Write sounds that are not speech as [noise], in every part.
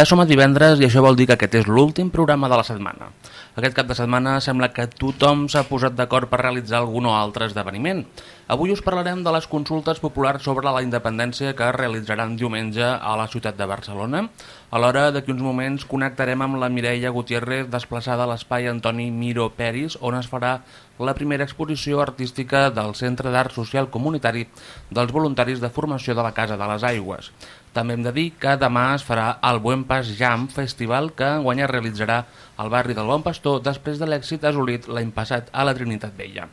Ja som a divendres i això vol dir que aquest és l'últim programa de la setmana. Aquest cap de setmana sembla que tothom s'ha posat d'acord per realitzar algun o altre esdeveniment. Avui us parlarem de les consultes populars sobre la independència que es realitzaran diumenge a la ciutat de Barcelona. Alhora, d'aquí uns moments, connectarem amb la Mireia Gutiérrez desplaçada a l'espai Antoni Miro Peris, on es farà la primera exposició artística del Centre d'Art Social Comunitari dels voluntaris de formació de la Casa de les Aigües. També hem de dir que demà es farà el Buen Pas Jam Festival que enguany es realitzarà al barri del Bon Pastor després de l'èxit assolit l'any passat a la Trinitat Vella.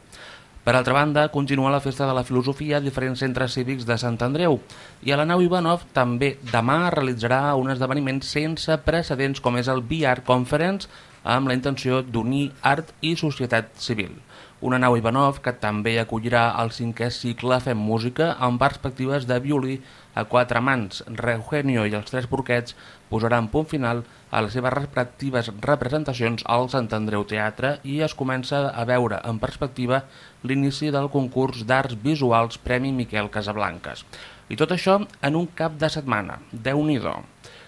Per altra banda, continua la Festa de la Filosofia a diferents centres cívics de Sant Andreu i a la nau Ivanov també demà realitzarà un esdeveniment sense precedents com és el VR Conference amb la intenció d'unir art i societat civil. Una nau Ivanov que també acollirà el cinquè cicle Fem Música amb perspectives de violí a quatre mans, Eugenio i els tres porquets posaran punt final a les seves respectives representacions al Sant Andreu Teatre i es comença a veure en perspectiva l'inici del concurs d'arts visuals Premi Miquel Casablanques. I tot això en un cap de setmana. déu nhi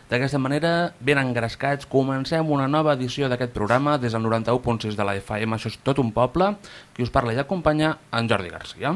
D'aquesta manera, ben engrescats, comencem una nova edició d'aquest programa des del 91.6 de la FM, això és tot un poble, qui us parla i acompanya en Jordi Garcia.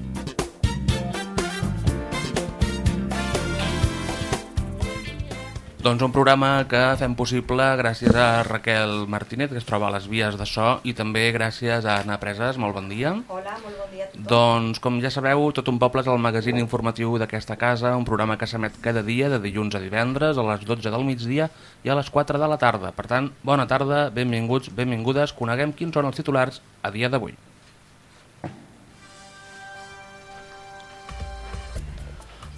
Doncs un programa que fem possible gràcies a Raquel Martínez, que es troba a les vies de so, i també gràcies a Anna Preses. Molt bon dia. Hola, molt bon dia a tothom. Doncs, com ja sabeu, Tot un poble és el magazín informatiu d'aquesta casa, un programa que s'emet cada dia, de dilluns a divendres, a les 12 del migdia i a les 4 de la tarda. Per tant, bona tarda, benvinguts, benvingudes, coneguem quins són els titulars a dia d'avui.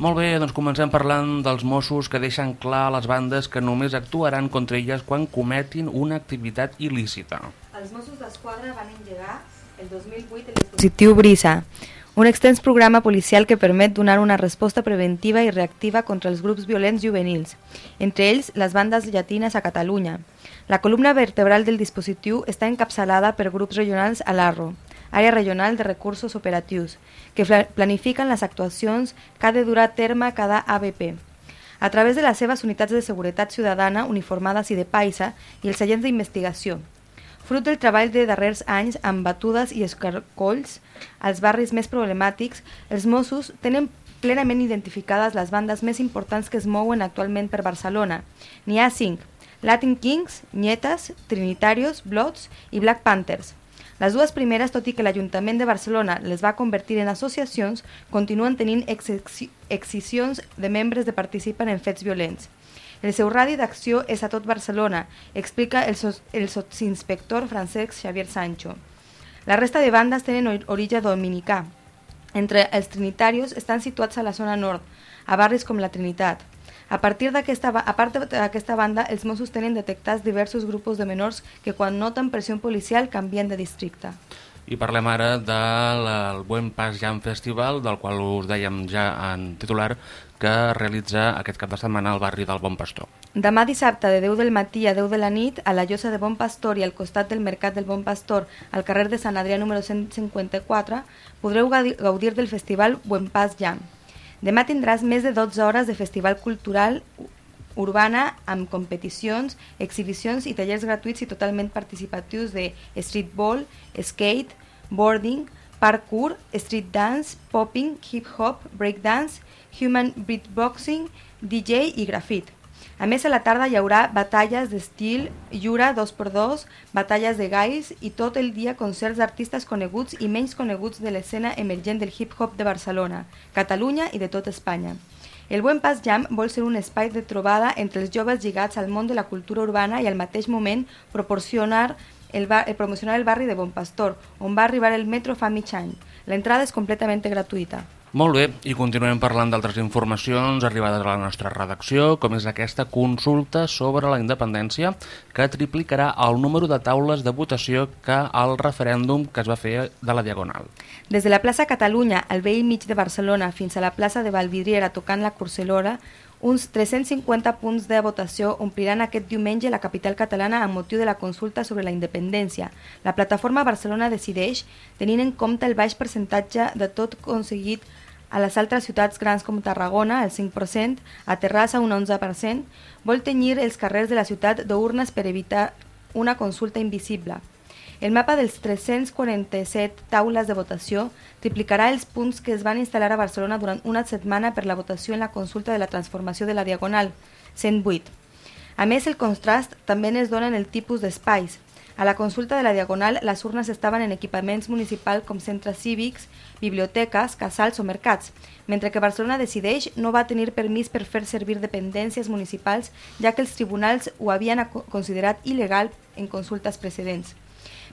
Molt bé, doncs comencem parlant dels Mossos que deixen clar a les bandes que només actuaran contra elles quan cometin una activitat il·lícita. Els Mossos d'Esquadra van engegar el 2008 el dispositiu Brisa, un extens programa policial que permet donar una resposta preventiva i reactiva contra els grups violents juvenils, entre ells les bandes llatines a Catalunya. La columna vertebral del dispositiu està encapçalada per grups regionals a l'Arro, àrea regional de recursos operatius, que planifiquen les actuacions que ha de durar a terme cada ABP. A través de les seves unitats de seguretat ciutadana uniformades i de paisa i els agents d'investigació. Fruit del treball de darrers anys amb batudes i escarcolls als barris més problemàtics, els Mossos tenen plenament identificades les bandes més importants que es mouen actualment per Barcelona. N'hi ha cinc, Latin Kings, Nietas, Trinitarios, Bloods i Black Panthers, les dues primeres, tot i que l'Ajuntament de Barcelona les va convertir en associacions, continuen tenint excisions de membres que participen en fets violents. El seu radi d'acció és a tot Barcelona, explica el, so el sotsinspector Francesc Xavier Sancho. La resta de bandes tenen origen dominicà. Entre els trinitarios estan situats a la zona nord, a barris com la Trinitat. A partir d'aquesta a part d'aquesta banda, els Mossos tenen detectats diversos grups de menors que quan noten pressió policial canvien de districte. I parlem ara del Buen Pas Jam Festival, del qual us dèiem ja en titular, que realitza aquest cap de setmana al barri del Bon Pastor. Demà dissabte de 10 del matí a 10 de la nit a la llosa de Bon Pastor i al costat del Mercat del Bon Pastor al carrer de Sant Adrià número 154 podreu gaudir del festival Buen Pas Jam. Demà tindràs més de 12 hores de festival cultural urbana amb competicions, exhibicions i tallers gratuïts i totalment participatius de streetball, skate, boarding, parkour, street dance, popping, hip-hop, breakdance, human beatboxing, DJ i grafit. A més, a la tarda hi haurà batalles d'estil Llura 2x2, batalles de galls i tot el dia concerts d'artistes coneguts i menys coneguts de l'escena emergent del hip-hop de Barcelona, Catalunya i de tot Espanya. El Buen Pas Jam vol ser un espai de trobada entre els joves lligats al món de la cultura urbana i al mateix moment proporcionar el, bar, el promocionar el barri de Bon Pastor, on va arribar el metro fa mig any. L'entrada és completament gratuïta. Molt bé, i continuem parlant d'altres informacions arribades a la nostra redacció, com és aquesta consulta sobre la independència que triplicarà el número de taules de votació que al referèndum que es va fer de la Diagonal. Des de la plaça Catalunya, al vell mig de Barcelona, fins a la plaça de Valvidriera tocant la Corcelora, Uns 350 punts de votació ompliran aquest diumenge la capital catalana amb motiu de la consulta sobre la independència. La plataforma Barcelona decideix, tenint en compte el baix percentatge de tot aconseguit a les altres ciutats grans com Tarragona, el 5%, a Terrassa un 11%, vol tenyir els carrers de la ciutat d'urnes per evitar una consulta invisible. El mapa dels 347 taules de votació triplicarà els punts que es van instal·lar a Barcelona durant una setmana per la votació en la consulta de la transformació de la Diagonal, 108. A més, el contrast també es dona en el tipus d'espais. A la consulta de la Diagonal, les urnes estaven en equipaments municipals com centres cívics, biblioteques, casals o mercats, mentre que Barcelona decideix no va tenir permís per fer servir dependències municipals, ja que els tribunals ho havien considerat il·legal en consultes precedents.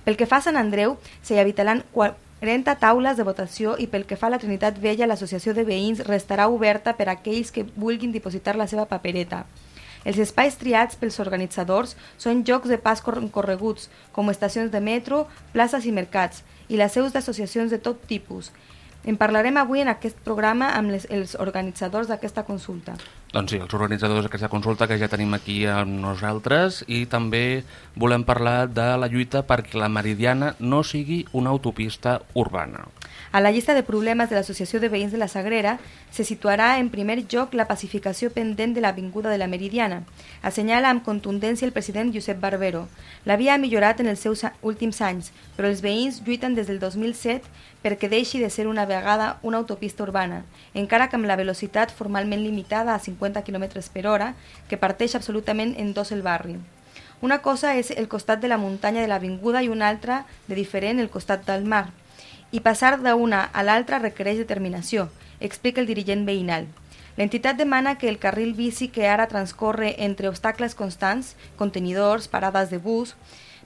Pel que fa a Sant Andreu, s'hi habitaran 40 taules de votació i pel que fa a la Trinitat Vella, l'associació de veïns restarà oberta per a aquells que vulguin dipositar la seva papereta. Els espais triats pels organitzadors són jocs de pas correguts, com estacions de metro, places i mercats, i les seus d'associacions de tot tipus. En parlarem avui en aquest programa amb les, els organitzadors d'aquesta consulta. Doncs sí, els organitzadors d'aquesta consulta que ja tenim aquí amb nosaltres i també volem parlar de la lluita perquè la Meridiana no sigui una autopista urbana. A la llista de problemes de l'Associació de Veïns de la Sagrera se situarà en primer lloc la pacificació pendent de l'Avinguda de la Meridiana. Assenyala amb contundència el president Josep Barbero. La via ha millorat en els seus últims anys, però els veïns lluiten des del 2007 perquè deixi de ser una vegada una autopista urbana, encara que amb la velocitat formalment limitada a 50 km per hora, que parteix absolutament en dos el barri. Una cosa és el costat de la muntanya de l'avinguda i una altra de diferent el costat del mar i passar d'una a l'altra requereix determinació, explica el dirigent veïnal. L'entitat demana que el carril bici que ara transcorre entre obstacles constants, contenidors, parades de bus,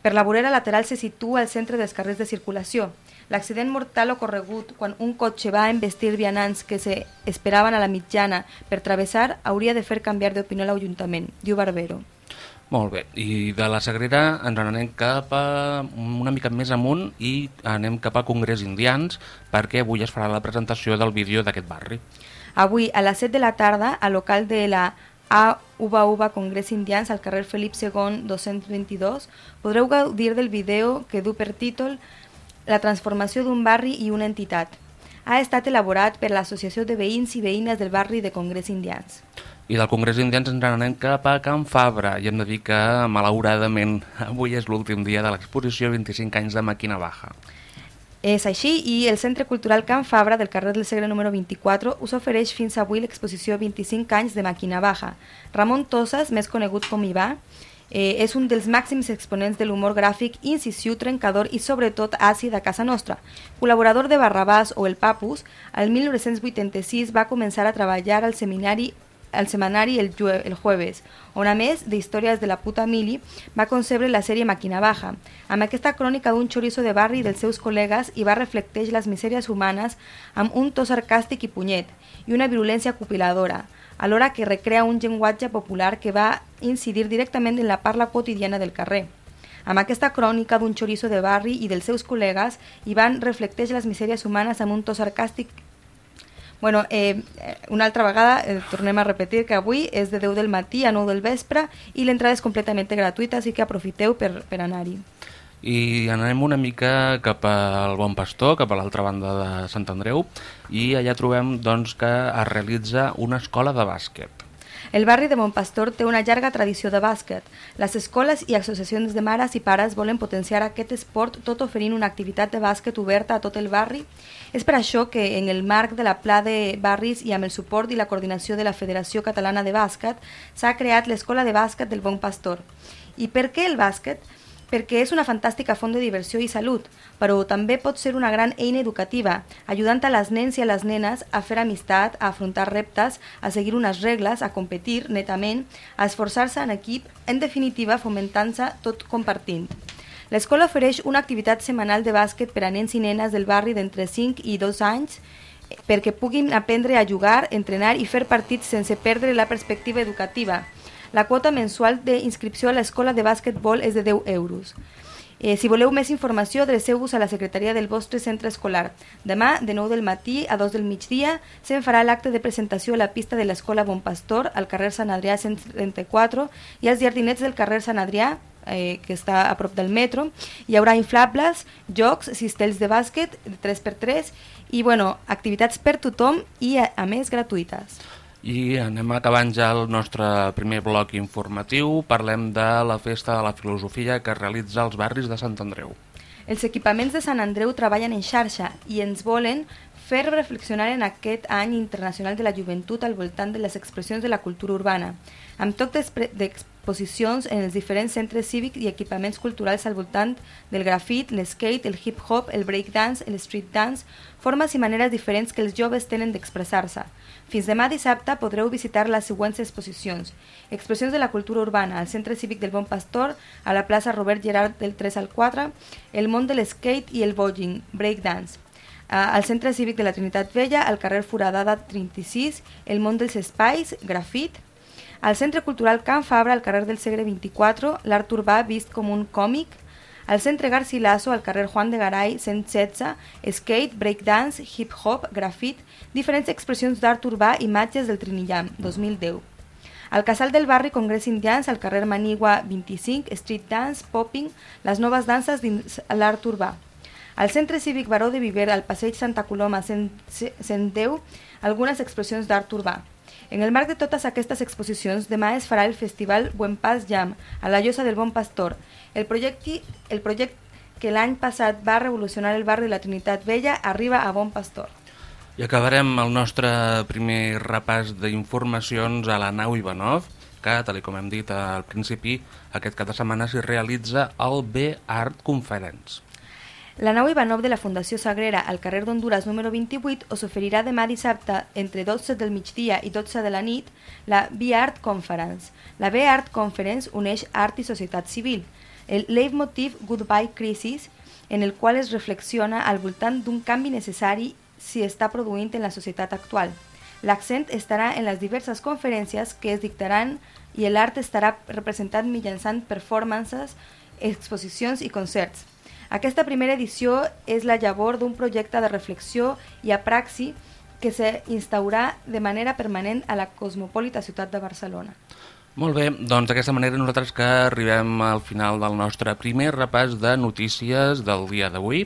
per la vorera lateral se situa al centre dels carrers de circulació. L'accident mortal ocorregut quan un cotxe va embestir vianants que se esperaven a la mitjana per travessar hauria de fer canviar d'opinió l'Ajuntament, diu Barbero. Molt bé, i de la Sagrera ens anem cap a una mica més amunt i anem cap a Congrés Indians perquè avui es farà la presentació del vídeo d'aquest barri. Avui a les 7 de la tarda, al local de la AUVA Congrés Indians al carrer Felip II 222, podreu gaudir del vídeo que du per títol La transformació d'un barri i una entitat. Ha estat elaborat per l'Associació de Veïns i Veïnes del barri de Congrés Indians. I del Congrés Indians ens anem cap a Can Fabra i hem de dir que, malauradament, avui és l'últim dia de l'exposició 25 anys de Màquina Baja. És així i el Centre Cultural Can Fabra del carrer del Segre número 24 us ofereix fins avui l'exposició 25 anys de Màquina Baja. Ramon Tosas, més conegut com Ivà, eh, és un dels màxims exponents de l'humor gràfic incisiu, trencador i sobretot àcid a casa nostra. Col·laborador de Barrabàs o El Papus, al 1986 va començar a treballar al seminari al semanari el, el jueves, on a més d'històries de la puta mili va concebre la sèrie Màquina Baja. Amb aquesta crònica d'un xoriço de barri dels seus col·legues i va reflecteix les misèries humanes amb un to sarcàstic i punyet i una virulència copiladora, alhora que recrea un llenguatge popular que va incidir directament en la parla quotidiana del carrer. Amb aquesta crònica d'un xoriço de barri i dels seus col·legues, van reflecteix les misèries humanes amb un to sarcàstic Bueno, eh, una altra vegada eh, tornem a repetir que avui és de 10 del matí a 9 del vespre i l'entrada és completament gratuïta, així que aprofiteu per, per anar-hi. I anem una mica cap al Bon Pastor, cap a l'altra banda de Sant Andreu, i allà trobem doncs, que es realitza una escola de bàsquet. El barri de Montpastor té una llarga tradició de bàsquet. Les escoles i associacions de mares i pares volen potenciar aquest esport tot oferint una activitat de bàsquet oberta a tot el barri. És per això que en el marc de la Pla de Barris i amb el suport i la coordinació de la Federació Catalana de Bàsquet s'ha creat l'Escola de Bàsquet del Bon Pastor. I per què el bàsquet? Perquè és una fantàstica font de diversió i salut, però també pot ser una gran eina educativa, ajudant a les nens i a les nenes a fer amistat, a afrontar reptes, a seguir unes regles, a competir netament, a esforçar-se en equip, en definitiva fomentant-se tot compartint. L'escola ofereix una activitat setmanal de bàsquet per a nens i nenes del barri d'entre 5 i 2 anys perquè puguin aprendre a jugar, entrenar i fer partits sense perdre la perspectiva educativa, la quota mensual d'inscripció a l'escola de bàsquetbol és de 10 euros. Eh, si voleu més informació, adreceu-vos a la secretaria del vostre centre escolar. Demà, de 9 del matí a 2 del migdia, se'n farà l'acte de presentació a la pista de l'Escola Bon Pastor, al carrer Sant Adrià 134, i als jardinets del carrer Sant Adrià, eh, que està a prop del metro. Hi haurà inflables, jocs, cistells de bàsquet de 3x3 i bueno, activitats per tothom i a, a més gratuïtes. I anem acabant ja el nostre primer bloc informatiu. Parlem de la Festa de la Filosofia que es realitza als barris de Sant Andreu. Els equipaments de Sant Andreu treballen en xarxa i ens volen fer reflexionar en aquest any internacional de la joventut al voltant de les expressions de la cultura urbana, amb tot d'exposicions en els diferents centres cívics i equipaments culturals al voltant del grafit, l'skate, el hip-hop, el breakdance, el street dance, formes i maneres diferents que els joves tenen d'expressar-se. Fins demà dissabte podreu visitar les següents exposicions. Expressions de la cultura urbana al Centre Cívic del Bon Pastor, a la plaça Robert Gerard del 3 al 4, el món de l'skate i el voguing, breakdance, al Centre Cívic de la Trinitat Vella, al carrer Foradada 36, el món dels espais, grafit, al Centre Cultural Can Fabra, al carrer del Segre 24, l'art urbà vist com un còmic, al Centre Garcilaso, al carrer Juan de Garay 116, skate, breakdance, hip-hop, grafit, diferents expressions d'art urbà, imatges del Trinillam, 2010. Al Casal del Barri Congrés Indians, al carrer Manigua 25, street dance, popping, les noves danses dins l'art urbà. Al Centre Cívic Baró de Viver, al Passeig Santa Coloma 110, algunes expressions d'art urbà. En el marc de totes aquestes exposicions, demà es farà el festival Buen Pas Jam, a la Llosa del Bon Pastor. El projecte, el projecte que l'any passat va revolucionar el barri de la Trinitat Vella arriba a Bon Pastor. I acabarem el nostre primer repàs d'informacions a la nau Ivanov, que, tal com hem dit al principi, aquest cap de setmana s'hi realitza el B-Art Conference. La nau Ivanov de la Fundació Sagrera al carrer d'Honduras número 28 us oferirà demà dissabte entre 12 del migdia i 12 de la nit la B-Art Conference. La B-Art Conference uneix art i societat civil. El leitmotiv Goodbye Crisis, en el qual es reflexiona al voltant d'un canvi necessari si està produint en la societat actual. L'accent estarà en les diverses conferències que es dictaran i l'art estarà representat mitjançant performances, exposicions i concerts. Aquesta primera edició és la llavor d'un projecte de reflexió i a praxi que s'instaurà de manera permanent a la cosmopolita ciutat de Barcelona. Molt bé, doncs d'aquesta manera nosaltres que arribem al final del nostre primer repàs de notícies del dia d'avui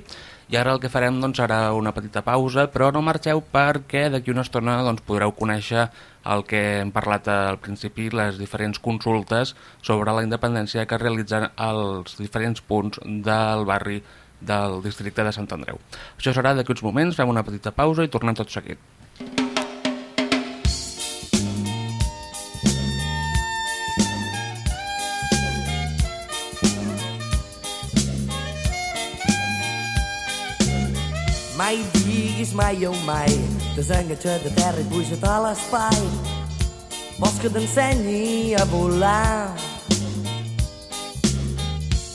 i ara el que farem doncs, serà una petita pausa, però no marxeu perquè d'aquí una estona doncs, podreu conèixer el que hem parlat al principi, les diferents consultes sobre la independència que realitzen els diferents punts del barri del districte de Sant Andreu. Això serà d'aquí uns moments, fem una petita pausa i tornem tot seguit. Mai diguis mai o mai Desenganxa't de terra i puja't a l'espai. Vols que t'ensenyi a volar?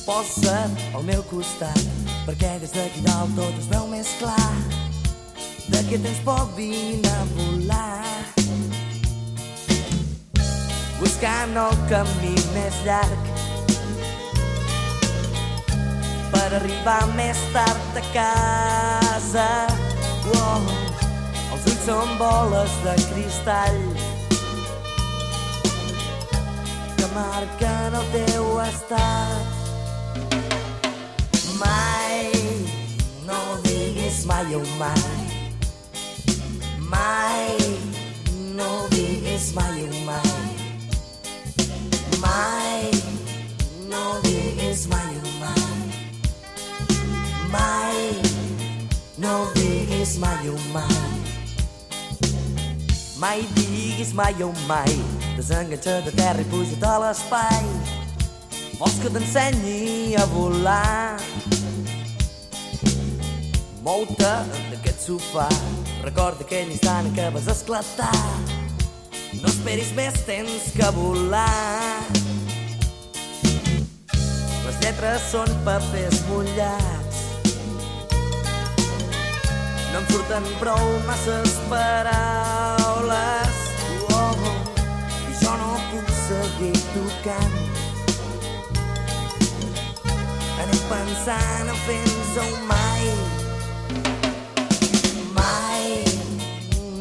Posa't al meu costat perquè des d'aquí dalt tot es veu més clar de què tens por vine a volar. Buscant el camí més llarg per arribar més tard a casa. Wow, els ulls són boles de cristall que marquen el teu estat. Mai, no diguis mai o mai. Mai, no diguis mai o mai. Mai, no diguis mai o mai mai, no diguis mai o mai. Mai diguis mai o mai, desenganxa de terra i puja't a l'espai. Vols que t'ensenyi a volar? Mou-te d'aquest sofà, recorda aquell instant què vas esclatar. No esperis més temps que volar. Les lletres són papers mullats no em surten prou masses paraules oh, i jo no puc seguir tocant anem pensant en fins-ho mai. Mai,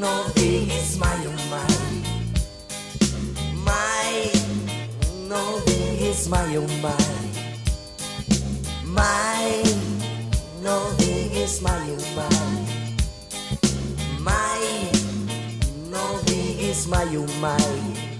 no diguis mai un mai. Mai, no diguis mai un mai. Mai, no diguis mai un mai. Mai, no diguis mai un mai.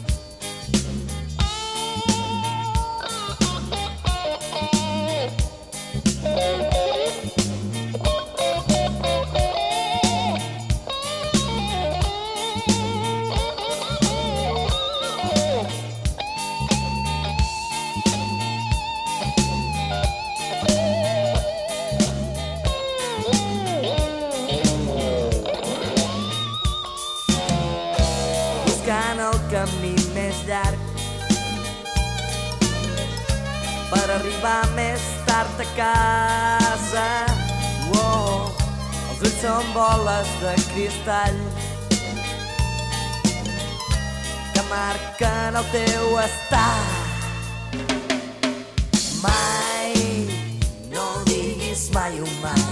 Arribar més tard a casa. Oh, els ulls són boles de cristall que marquen el teu estat. Mai, no diguis mai un. Mai,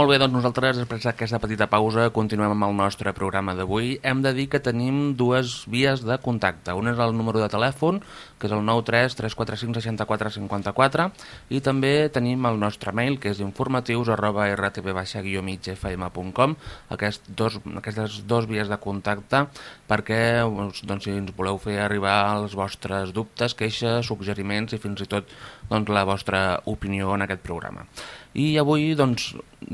Molt bé, doncs nosaltres, després d'aquesta petita pausa, continuem amb el nostre programa d'avui. Hem de dir que tenim dues vies de contacte. Una és el número de telèfon, que és el 93 345 64 54, i també tenim el nostre mail, que és informatius arroba rtb-migfm.com, Aquest dos, aquestes dues vies de contacte perquè doncs, si ens voleu fer arribar els vostres dubtes, queixes, suggeriments i fins i tot doncs, la vostra opinió en aquest programa. I avui, doncs,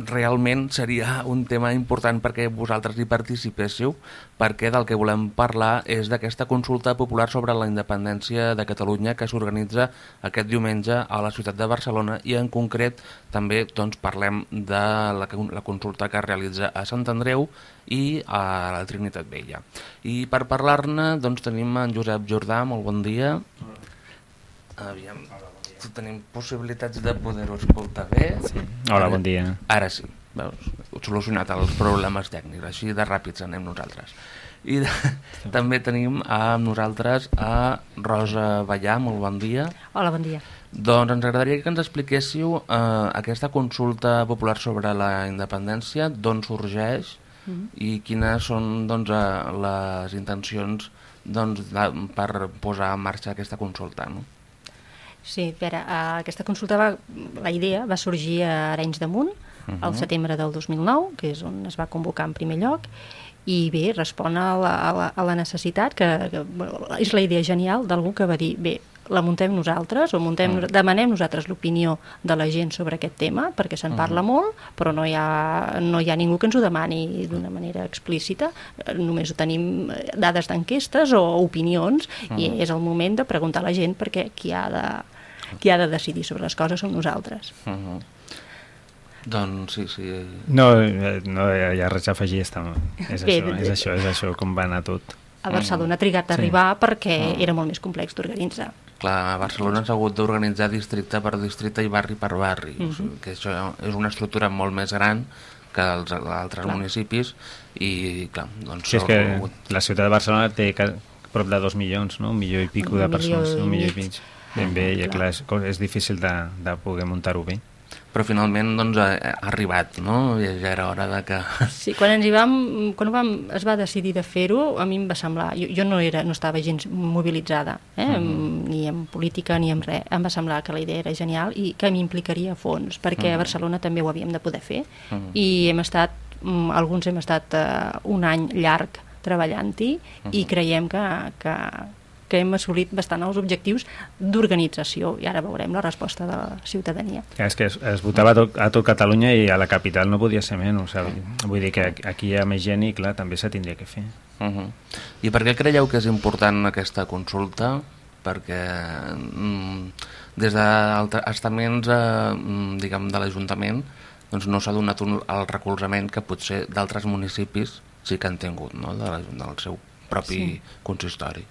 realment seria un tema important perquè vosaltres hi participéssiu, perquè del que volem parlar és d'aquesta consulta popular sobre la independència de Catalunya que s'organitza aquest diumenge a la ciutat de Barcelona i en concret també doncs, parlem de la, la consulta que es realitza a Sant Andreu i a la Trinitat Vella. I per parlar-ne doncs, tenim en Josep Jordà, molt bon dia. Aviam, si tenim possibilitats de poder-ho escoltar bé. Sí. Hola, bon dia. Ara sí, veus, solucionat els problemes tècnics, així de ràpids anem nosaltres. I de, també tenim amb nosaltres a Rosa Ballà, molt bon dia. Hola, bon dia. Doncs ens agradaria que ens expliquéssiu eh, aquesta consulta popular sobre la independència, d'on sorgeix mm -hmm. i quines són doncs, eh, les intencions doncs, de, per posar en marxa aquesta consulta. No? Sí, a veure, uh, aquesta consulta, va, la idea va sorgir a Arenys de Munt, uh -huh. al setembre del 2009, que és on es va convocar en primer lloc, i bé, respon a la, a la, a la necessitat, que, que bueno, és la idea genial d'algú que va dir, bé, la muntem nosaltres o muntem, Mm. demanem nosaltres l'opinió de la gent sobre aquest tema, perquè se'n parla molt, però no hi, ha, no hi ha ningú que ens ho demani d'una manera explícita, Eh, només tenim eh, dades d'enquestes o opinions, i és el moment de preguntar a la gent perquè qui ha de, qui ha de decidir sobre les coses som nosaltres. Uh -huh. Doncs sí, sí. No, eh, no hi ha res a afegir, està, és, Bé, això, és això, és això com va anar tot. A Barcelona ha trigat a Sí. arribar perquè era molt més complex d'organitzar. Clar, a Barcelona s'ha hagut d'organitzar districte per districte i barri per barri, o sigui, que això és una estructura molt més gran que els altres Clar. municipis i, clar, doncs... Sí, és que hagut- la ciutat de Barcelona té prop de dos milions, no? Un milió i pico Un de milió persones, i un milió i mig. Ben bé, i clar. és, és difícil de, de poder muntar-ho bé. Però finalment doncs, ha, ha arribat, no? Ja, ja era hora de que... [laughs] Sí, quan ens hi vam, quan vam, es va decidir de fer-ho, a mi em va semblar, jo, jo no, era, no estava gens mobilitzada, eh? Mm ni en política ni en res, em va semblar que la idea era genial i que m'implicaria a fons, perquè Mhm. a Barcelona també ho havíem de poder fer, Mhm. i hem estat, mm, alguns hem estat eh, un any llarg treballant-hi i Mhm. creiem que, que, que hem assolit bastant els objectius d'organització i ara veurem la resposta de la ciutadania. Clar, És que es, es votava a tot, a tot Catalunya i a la capital no podia ser menys. Saps? Vull dir que aquí hi ha més gent i clar, també se tindria que fer. Uh -huh. I per què creieu que és important aquesta consulta? Perquè mm, des d'estaments eh, mm, diguem, de l'Ajuntament doncs no s'ha donat un, el recolzament que potser d'altres municipis sí que han tingut no? de la, del seu propi sí. consistori.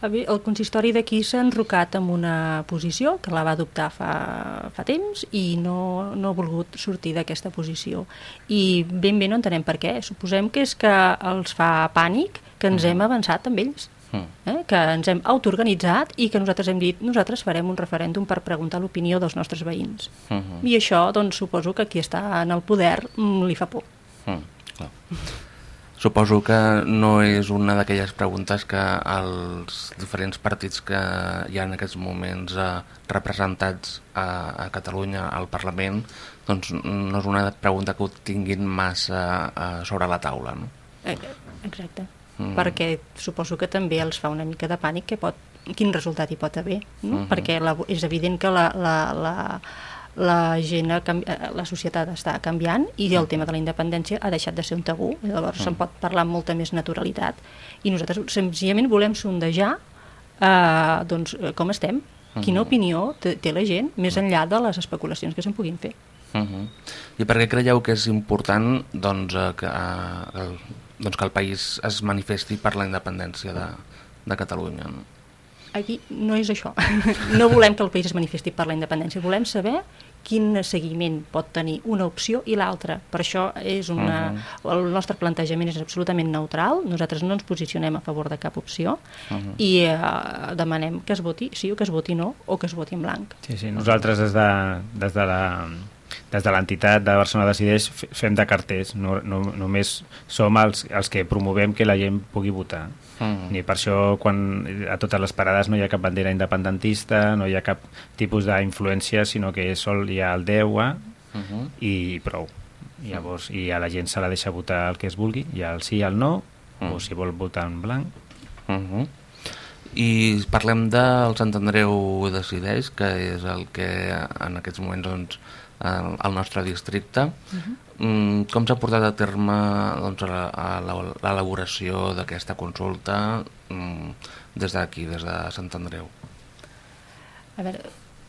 El consistori d'aquí s'ha enrocat amb una posició que la va adoptar fa, fa temps i no, no ha volgut sortir d'aquesta posició. I ben bé no entenem per què. Suposem que és que els fa pànic que ens hem avançat amb ells. Mm. Eh? que ens hem autoorganitzat i que nosaltres hem dit nosaltres farem un referèndum per preguntar l'opinió dels nostres veïns. Uh -huh. I això, doncs, suposo que qui està en el poder li fa por. Mm, clar. Suposo que no és una d'aquelles preguntes que els diferents partits que hi ha en aquests moments eh, representats a, a Catalunya al Parlament doncs no és una pregunta que ho tinguin massa eh, sobre la taula, no? Eh, Exacte. Mm. Mm. Perquè suposo que també els fa una mica de pànic que pot, quin resultat hi pot haver, no? Mhm. perquè la, és evident que la, la, la, la gent, eh, la societat està canviant i el tema de la independència ha deixat de ser un tabú, i llavors se'n pot parlar amb molta més naturalitat i nosaltres senzillament volem sondejar eh, doncs, eh, com estem, quina opinió té, té la gent més enllà de les especulacions que se'n puguin fer. Uh -huh. I per què creieu que és important doncs, eh, que, eh, el, doncs, que el país es manifesti per la independència de, de Catalunya? No? Aquí no és això. [laughs] No volem que el país es manifesti per la independència, volem saber quin seguiment pot tenir una opció i l'altra. Per això és una... el nostre plantejament és absolutament neutral, nosaltres no ens posicionem a favor de cap opció i eh, demanem que es voti sí o que es voti no o que es voti en blanc. Sí, sí, nosaltres des de, des de la des de l'entitat de Barcelona Decideix fe- fem de carters, no, no, només som els, els que promovem que la gent pugui votar. Mm. I per això quan a totes les parades no hi ha cap bandera independentista, no hi ha cap tipus d'influència, sinó que sol hi ha el 10 a Uh -huh. i prou. I llavors, i a la gent se la deixa votar el que es vulgui, hi ha el sí i el no, Mm. o si vol votar en blanc. Uh -huh. I parlem del Sant Andreu Decideix, que és el que en aquests moments doncs, el, el nostre districte. Uh -huh. mm, com s'ha portat a terme doncs, l'elaboració d'aquesta consulta mm, des d'aquí, des de Sant Andreu? A veure,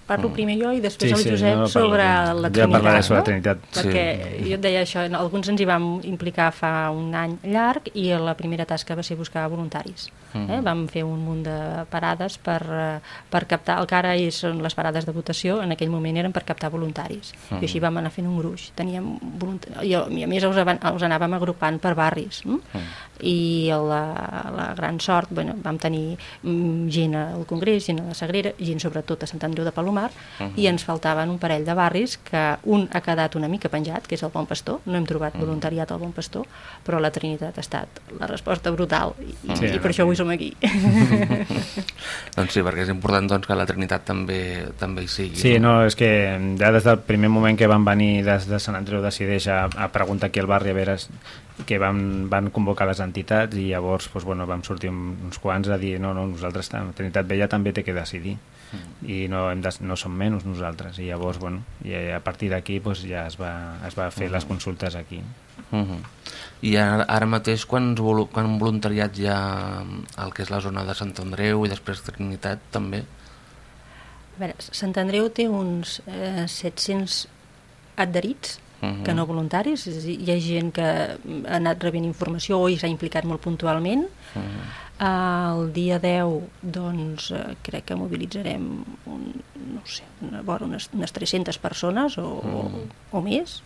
parlo primer jo i després Sí, el sí, Josep no, sobre la ja Trinitat. parlaré sobre no? la Trinitat. Perquè Sí. jo et deia això, no, alguns ens hi vam implicar fa un any llarg i la primera tasca va ser buscar voluntaris. Mhm. Eh? Vam fer un munt de parades per, eh, per captar, el que ara són les parades de votació, en aquell moment eren per captar voluntaris. Mhm. I així vam anar fent un gruix. Teníem. I, a- I a més els, avan- els anàvem agrupant per barris. No? I la, la gran sort, bueno, vam tenir mm, gent al Congrés, gent a la Sagrera, gent sobretot a Sant Andreu de Palomar, i ens faltaven un parell de barris que un ha quedat una mica penjat, que és el Bon Pastor, no hem trobat voluntariat al Bon Pastor, però la Trinitat ha estat la resposta brutal i, Sí, i per això avui som aquí. [laughs] doncs sí, perquè és important doncs, que la Trinitat també també hi sigui. Sí, no, és que ja des del primer moment que van venir des de Sant Andreu decideix a, a preguntar aquí al barri a veure que van, van convocar les entitats i llavors doncs, bueno, vam sortir un- uns quants a dir no, no, nosaltres, tam- Trinitat Vella també té que decidir i no, hem de, no som menys nosaltres i llavors, bueno, i a partir d'aquí doncs, ja es va, es va fer les consultes aquí. Uh -huh. I ara, ara mateix quants, volu quan voluntariat hi ha el que és la zona de Sant Andreu i després Trinitat també? A veure, Sant Andreu té uns eh, 700 adherits Mhm. que no voluntaris, és dir, hi ha gent que ha anat rebent informació o s'ha implicat molt puntualment. El dia 10, doncs, eh, crec que mobilitzarem un, no sé, una, vora unes, unes 300 persones o, o, o més.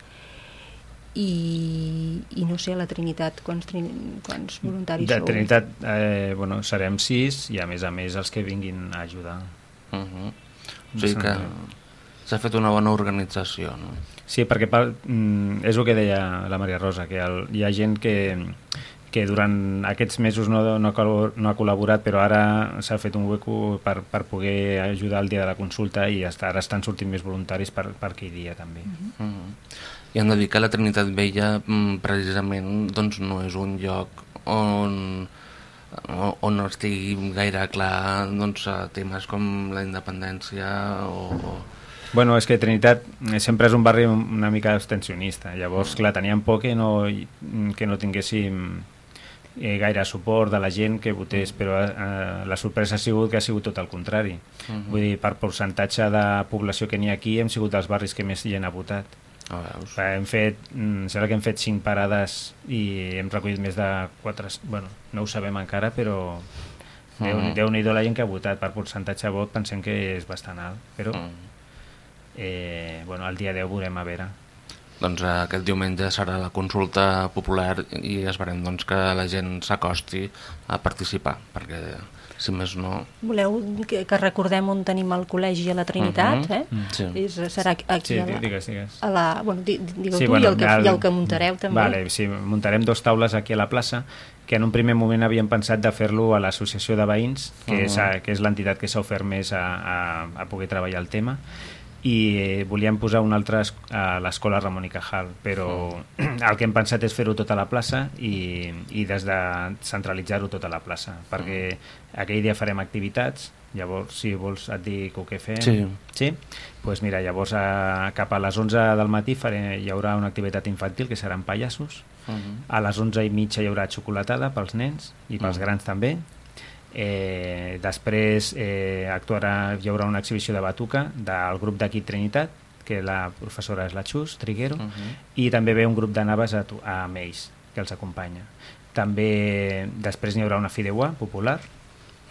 I, i no sé, a la Trinitat, quants, trin, quants voluntaris De sou? Trinitat, eh, bueno, serem sis i a més a més els que vinguin a ajudar. Uh -huh. O sigui que s'ha fet una bona organització, no? Sí, perquè per, mm, és el que deia la Maria Rosa, que el, hi ha gent que, que durant aquests mesos no, no, no ha col·laborat, però ara s'ha fet un hueco per, per poder ajudar el dia de la consulta i ara estan sortint més voluntaris per, per aquell dia també. Uh -huh. I hem de dir que la Trinitat Vella mm, precisament doncs, no és un lloc on, on no estigui gaire clar doncs, eh, temes com la independència o... o... Bueno, és que Trinitat eh, sempre és un barri una mica abstencionista, llavors, clar, teníem por que no, que no tinguéssim eh, gaire suport de la gent que votés, però eh, la sorpresa ha sigut que ha sigut tot el contrari. Uh -huh. Vull dir, per percentatge de població que n'hi ha aquí, hem sigut els barris que més gent ha votat. A veus? Hem fet, mm, sembla que hem fet 5 parades i hem recollit més de 4... Bueno, no ho sabem encara, però Déu, Mhm. Déu-n'hi-do la gent que ha votat per percentatge de vot, pensem que és bastant alt, però Mm. eh, bueno, el dia 10 veurem a veure. Doncs eh, aquest diumenge serà la consulta popular i esperem doncs, que la gent s'acosti a participar, perquè si més no... Voleu que, que recordem on tenim el col·legi a la Trinitat? Mhm. eh? Mm. Sí. És, serà aquí Sí, a la, digues, digues. a la... Bueno, di- digueu Sí, tu bueno, i, el que, el- i el que muntareu també. Vale, sí, muntarem dos taules aquí a la plaça que en un primer moment havíem pensat de fer-lo a l'associació de veïns, que, és, Mhm. a, que és l'entitat que s'ha ofert més a, a, a poder treballar el tema, i volíem posar un altre es- a l'escola Ramon i Cajal, però [clears throat] el que hem pensat és fer-ho tota la plaça i, i des de centralitzar-ho tota la plaça, perquè aquell dia farem activitats, llavors si vols et dic què fem Sí. Sí? pues mira, llavors a, cap a les 11 del matí faré, hi haurà una activitat infantil que seran pallassos Uh -huh. a les 11 i mitja hi haurà xocolatada pels nens i pels Mm. grans també eh, després eh, actuarà, hi haurà una exhibició de batuca del grup d'aquí Trinitat que la professora és la Xus Triguero Uh -huh. i també ve un grup de naves a, a Meix que els acompanya també després n'hi haurà una fideuà popular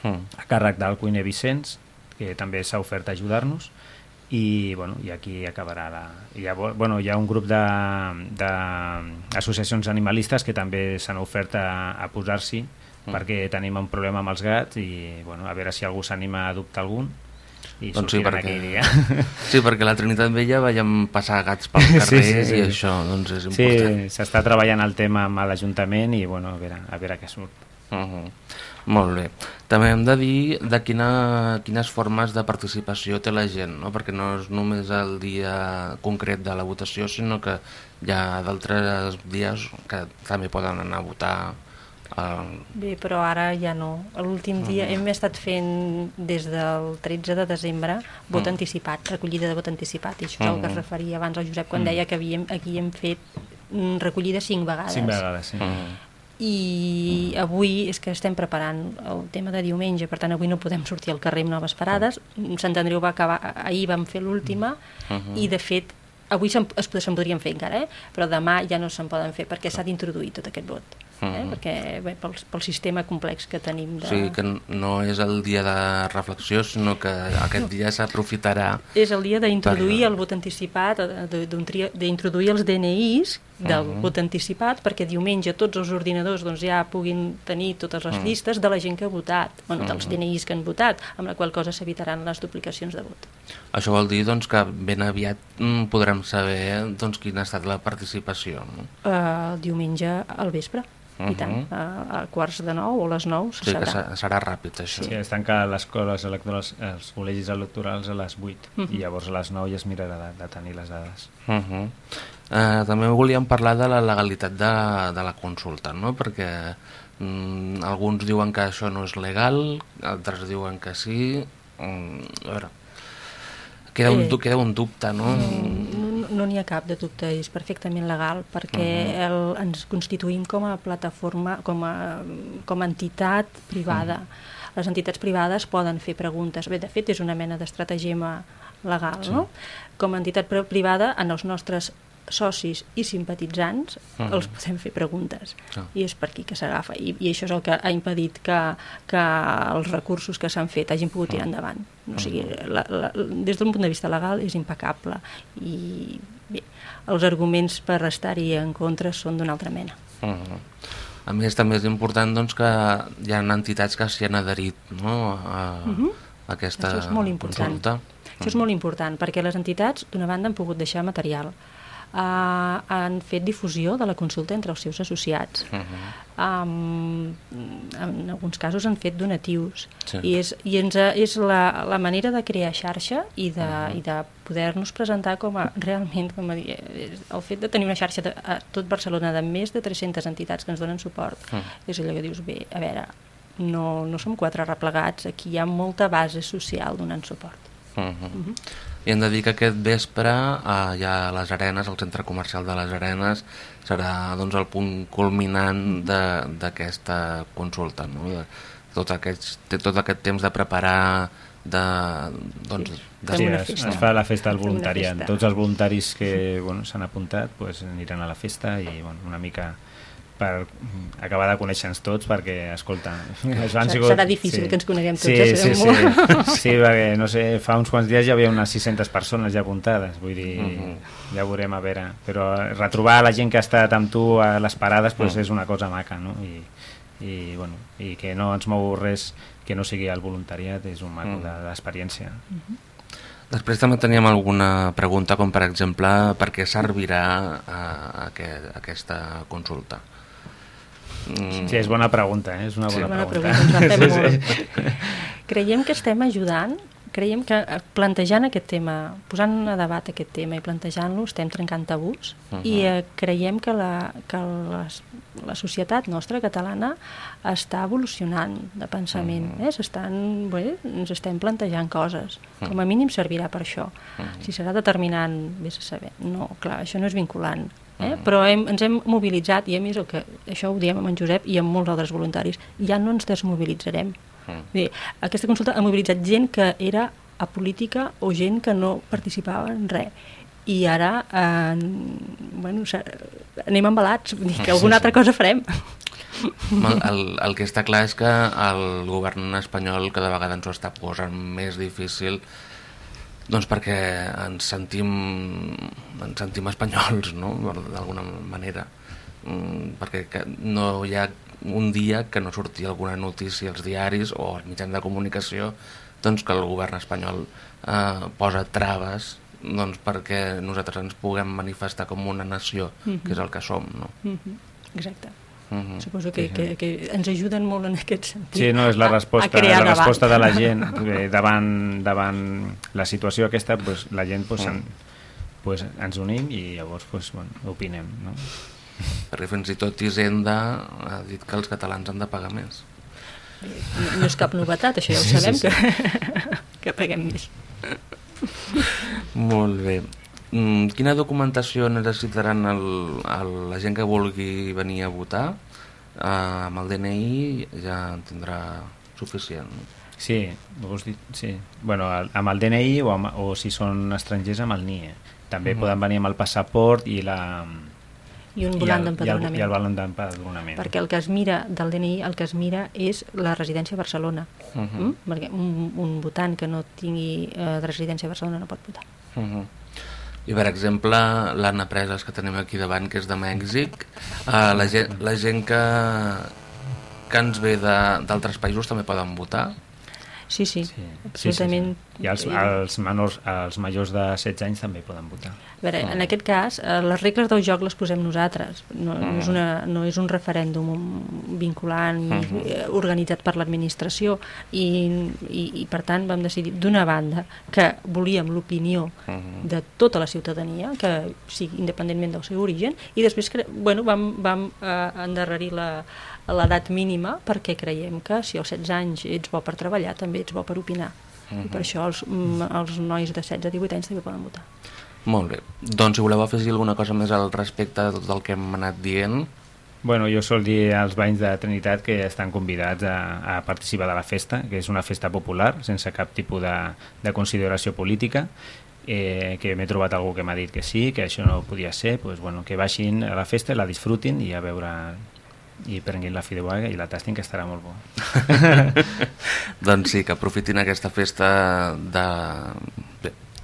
Mm. a càrrec del cuiner Vicenç, que també s'ha ofert a ajudar-nos, i, bueno, i aquí acabarà la... I llavors, bueno, hi ha un grup d'associacions animalistes que també s'han ofert a, a posar-s'hi Mm. perquè tenim un problema amb els gats i bueno, a veure si algú s'anima a adoptar algun i Doncs sí, perquè... aquell dia. [laughs] Sí, perquè la Trinitat Vella veiem passar gats pels [laughs] carrers Sí, sí, sí. i això doncs, és Sí, important. s'està treballant el tema amb l'Ajuntament i bueno, a veure, a veure què surt. Uh -huh. Molt bé. També hem de dir de quina, quines formes de participació té la gent, no? perquè no és només el dia concret de la votació, sinó que hi ha d'altres dies que també poden anar a votar. Uh, Bé, però ara ja no. L'últim dia hem estat fent des del 13 de desembre vot Mm. anticipat, recollida de vot anticipat. I això és el que es Mm. referia abans el Josep quan Mm. deia que havíem, aquí hem fet mm, recollida cinc vegades. Cinc vegades, sí. uh, i avui és que estem preparant el tema de diumenge, per tant avui no podem sortir al carrer amb noves parades. Sant Andreu va acabar, ahir vam fer l'última Mhm. i de fet avui se'n es, se'n podrien fer encara, eh? però demà ja no se'n poden fer perquè s'ha d'introduir tot aquest vot. Eh? Mhm. Perquè bé, pel, pel sistema complex que tenim de... o sigui que no és el dia de reflexió, sinó que aquest dia s'aprofitarà [laughs] És el dia d'introduir Per- el vot anticipat, eh, d'introduir els DNIs del Mhm. vot anticipat perquè diumenge tots els ordinadors doncs, ja puguin tenir totes les Mhm. llistes de la gent que ha votat, bueno, dels Mhm. DNIs que han votat, amb la qual cosa s'evitaran les duplicacions de vot. Això vol dir doncs, que ben aviat mm, podrem saber doncs, quina ha estat la participació. No? Uh, el diumenge al vespre, i Mhm. tant, a, a quarts de nou o les nou se que sabrà. se- serà ràpid, això. Sí, es tanca les escoles electorals, els col·legis electorals a les 8 Mhm. i llavors a les 9 ja es mirarà de, de tenir les dades. Uh -huh. eh, també volíem parlar de la legalitat de, de la consulta, no? perquè mm, alguns diuen que això no és legal, altres diuen que sí. Mm, a veure, queda un, Eh. queda un dubte, no? No no n'hi ha cap de dubte, és perfectament legal perquè el, ens constituïm com a plataforma, com a, com a entitat privada. Les entitats privades poden fer preguntes. Bé, de fet, és una mena d'estratagema legal, no? Com a entitat pri- privada, en els nostres socis i simpatitzants uh Mhm. -huh. els podem fer preguntes Ah. i és per aquí que s'agafa I, i això és el que ha impedit que, que els recursos que s'han fet hagin pogut tirar endavant o sigui, la, la, des d'un punt de vista legal és impecable i bé, els arguments per estar-hi en contra són d'una altra mena Uh -huh. A més, també és important doncs, que hi ha entitats que s'hi han adherit no? a, a aquesta Això és molt important. consulta. Això és molt important, perquè les entitats, d'una banda, han pogut deixar material, uh, han fet difusió de la consulta entre els seus associats, Uh -huh. um, en alguns casos han fet donatius, Sí. i, és, i ens, és la, la manera de crear xarxa i de, i de poder-nos presentar com a, realment, com a, eh, el fet de tenir una xarxa de, a tot Barcelona de més de 300 entitats que ens donen suport, Mm. és allò que dius, bé, a veure, no, no som quatre replegats, aquí hi ha molta base social donant suport. Uh -huh. I hem de dir que aquest vespre eh, ja a les Arenes, al centre comercial de les Arenes, serà doncs, el punt culminant de- d'aquesta consulta. No? De, tot, aquest, té tot aquest temps de preparar de, doncs, de, Sí, es, es fa la festa del voluntariat. Tots els voluntaris que bueno, s'han apuntat pues, aniran a la festa i bueno, una mica per mm, acabar de conèixer-nos tots perquè, escolta, això han sigut... serà difícil que ens coneguem tots, sí, eh? Sí, sí, molt- sí, perquè, no sé, fa uns quants dies ja hi havia unes 600 persones ja apuntades, vull dir, Mhm. ja veurem a veure, però retrobar la gent que ha estat amb tu a les parades pues, Mhm. és una cosa maca, no? I, i, bueno, i que no ens mou res que no sigui el voluntariat és un maco Mhm. de- d'experiència. Després també teníem alguna pregunta, com per exemple, per què servirà a, a, que, aquesta consulta? Mm, Sí, és bona pregunta, eh? és una Sí. bona, Bona pregunta. pregunta, la fem [laughs] Sí, sí. Creiem que estem ajudant, creiem que eh, plantejant aquest tema, posant a debat aquest tema i plantejant-lo, estem trencant tabús Mhm. i eh, creiem que, la, que la, la societat nostra catalana està evolucionant de pensament, Mhm. eh? S'estan, bé, ens estem plantejant coses, Mhm. com a mínim servirà per això. Mhm. Si serà determinant, vés a saber. No, clar, això no és vinculant. Eh? Mhm. Però hem, ens hem mobilitzat i a més el que, això ho diem amb en Josep i amb molts altres voluntaris ja no ens desmobilitzarem Mm. Dir, aquesta consulta ha mobilitzat gent que era apolítica o gent que no participava en res i ara eh, bueno, anem embalats vull dir que alguna altra cosa farem El, el, el que està clar és que el govern espanyol cada vegada ens ho està posant més difícil doncs perquè ens sentim ens sentim espanyols no? d'alguna manera perquè que no hi ha un dia que no surti alguna notícia als diaris o als mitjans de comunicació doncs que el govern espanyol eh, posa traves doncs perquè nosaltres ens puguem manifestar com una nació, que és el que som no? Mhm, exacte Mhm. suposo que, que, que ens ajuden molt en aquest sentit Sí, no, és la a- a resposta, crear la resposta de la [laughs] gent eh, davant, davant la situació aquesta, pues, la gent pues, Mm. en, pues, ens unim i llavors pues, bueno, opinem. No? Perquè fins i tot Hisenda ha dit que els catalans han de pagar més. no, no és cap novetat, això ja ho Sí, sí, sabem sí. que, que paguem més Molt bé. Mm, quina documentació necessitaran el, el, la gent que vulgui venir a votar? Uh, amb el DNI ja en tindrà suficient. Sí, vols dir, sí. Bueno, amb el DNI o, amb, o si són estrangers amb el NIE. També Mhm. poden venir amb el passaport i la... i un volant el, i el, d'empadronament i el volant d'empadronament. perquè el que es mira del DNI el que es mira és la residència a Barcelona Uh -huh. mm? perquè un, un votant que no tingui eh, de residència a Barcelona no pot votar Uh -huh. I per exemple, l'Anna Preses que tenim aquí davant, que és de Mèxic, uh, la, gent, la gent que, que ens ve de- d'altres països també poden votar? Sí, sí, Sí, absolutament Sí, sí, sí. I els, els, menors, els majors de 16 anys també poden votar. A veure, en aquest cas, eh, les regles del joc les posem nosaltres. No, no, és, una, no és un referèndum vinculant i Mhm. eh, organitzat per l'administració i, i, i, per tant, vam decidir, d'una banda, que volíem l'opinió Mhm. de tota la ciutadania, que sigui independentment del seu origen, i després cre- bueno, vam, vam eh, endarrerir la l'edat mínima perquè creiem que si als 16 anys ets bo per treballar, també ets bo per opinar. I per això els, mm, els nois de 16 a 18 anys també poden votar. Molt bé. Doncs si voleu afegir alguna cosa més al respecte de tot el que hem anat dient... Bueno, jo sol dir als banys de Trinitat que estan convidats a, a participar de la festa, que és una festa popular, sense cap tipus de, de consideració política, eh, que m'he trobat algú que m'ha dit que sí, que això no podia ser, pues, bueno, que vagin a la festa, la disfrutin i a veure i prenguin la fideuà i la tastin que estarà molt bo. [laughs] doncs sí, que aprofitin aquesta festa de,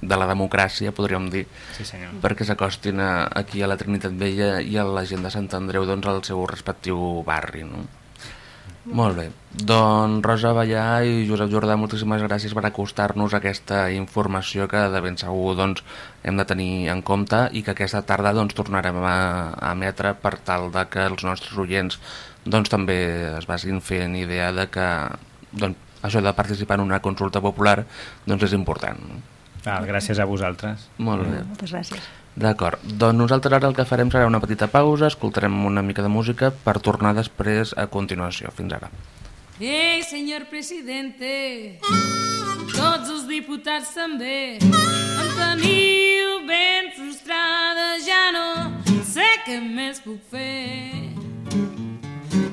de la democràcia, podríem dir, sí, senyor. perquè s'acostin aquí a la Trinitat Vella i a la gent de Sant Andreu doncs, al seu respectiu barri. No? Molt bé. Doncs Rosa Ballà i Josep Jordà, moltíssimes gràcies per acostar-nos a aquesta informació que de ben segur doncs, hem de tenir en compte i que aquesta tarda doncs, tornarem a, a emetre per tal de que els nostres oients doncs, també es vagin fent idea de que doncs, això de participar en una consulta popular doncs, és important. Ah, gràcies a vosaltres. Molt bé. Moltes gràcies. D'acord, doncs nosaltres ara el que farem serà una petita pausa, escoltarem una mica de música per tornar després a continuació. Fins ara. Ei, senyor presidente, tots els diputats també, em teniu ben frustrada, ja no sé què més puc fer.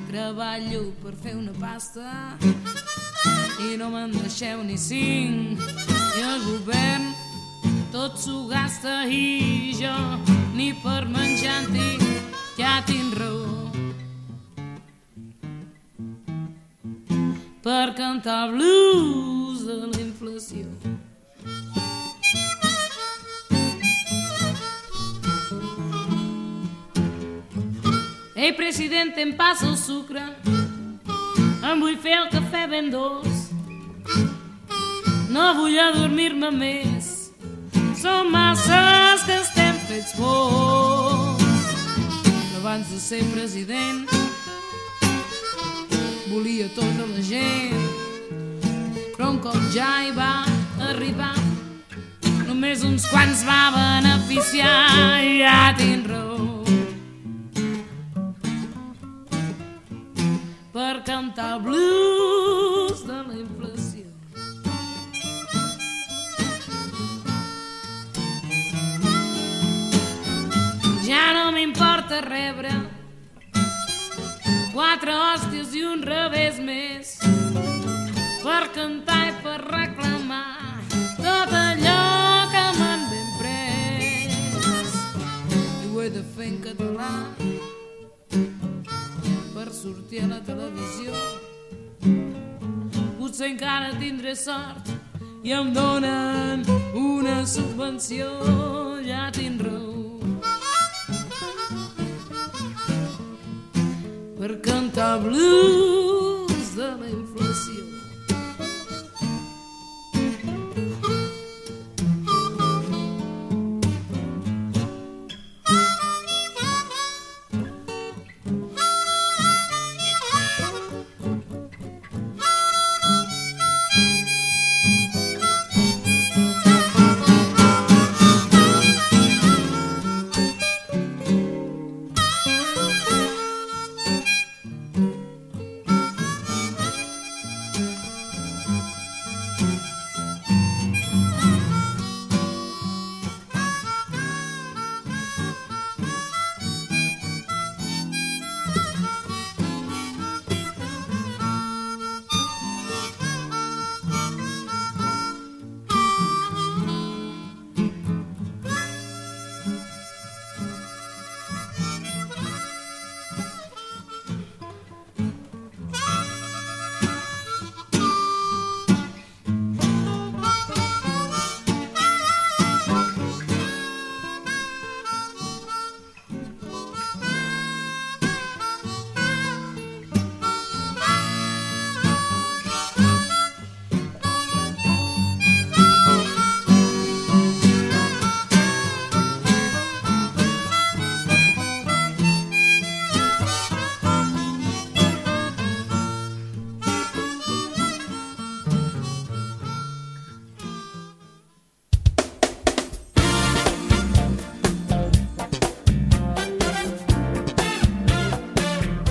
Treballo per fer una pasta i no me'n deixeu ni cinc, i el govern tot s'ho gasta i jo ni per menjar en tinc, ja tinc raó. Per cantar blues de la inflació. Ei, president, em passa el sucre. Em vull fer el cafè ben dolç. No vull adormir-me més som masses que estem fets bons. Però abans de ser president volia tota la gent. Però un cop ja hi va arribar només uns quants va beneficiar ja tinc raó. Per cantar blues de la no m'importa rebre quatre hòsties i un revés més per cantar i per reclamar tot allò que m'han ben pres. I ho he de fer en català per sortir a la televisió. Potser encara tindré sort i em donen una subvenció, ja tinc raó. Per cantar blues de la.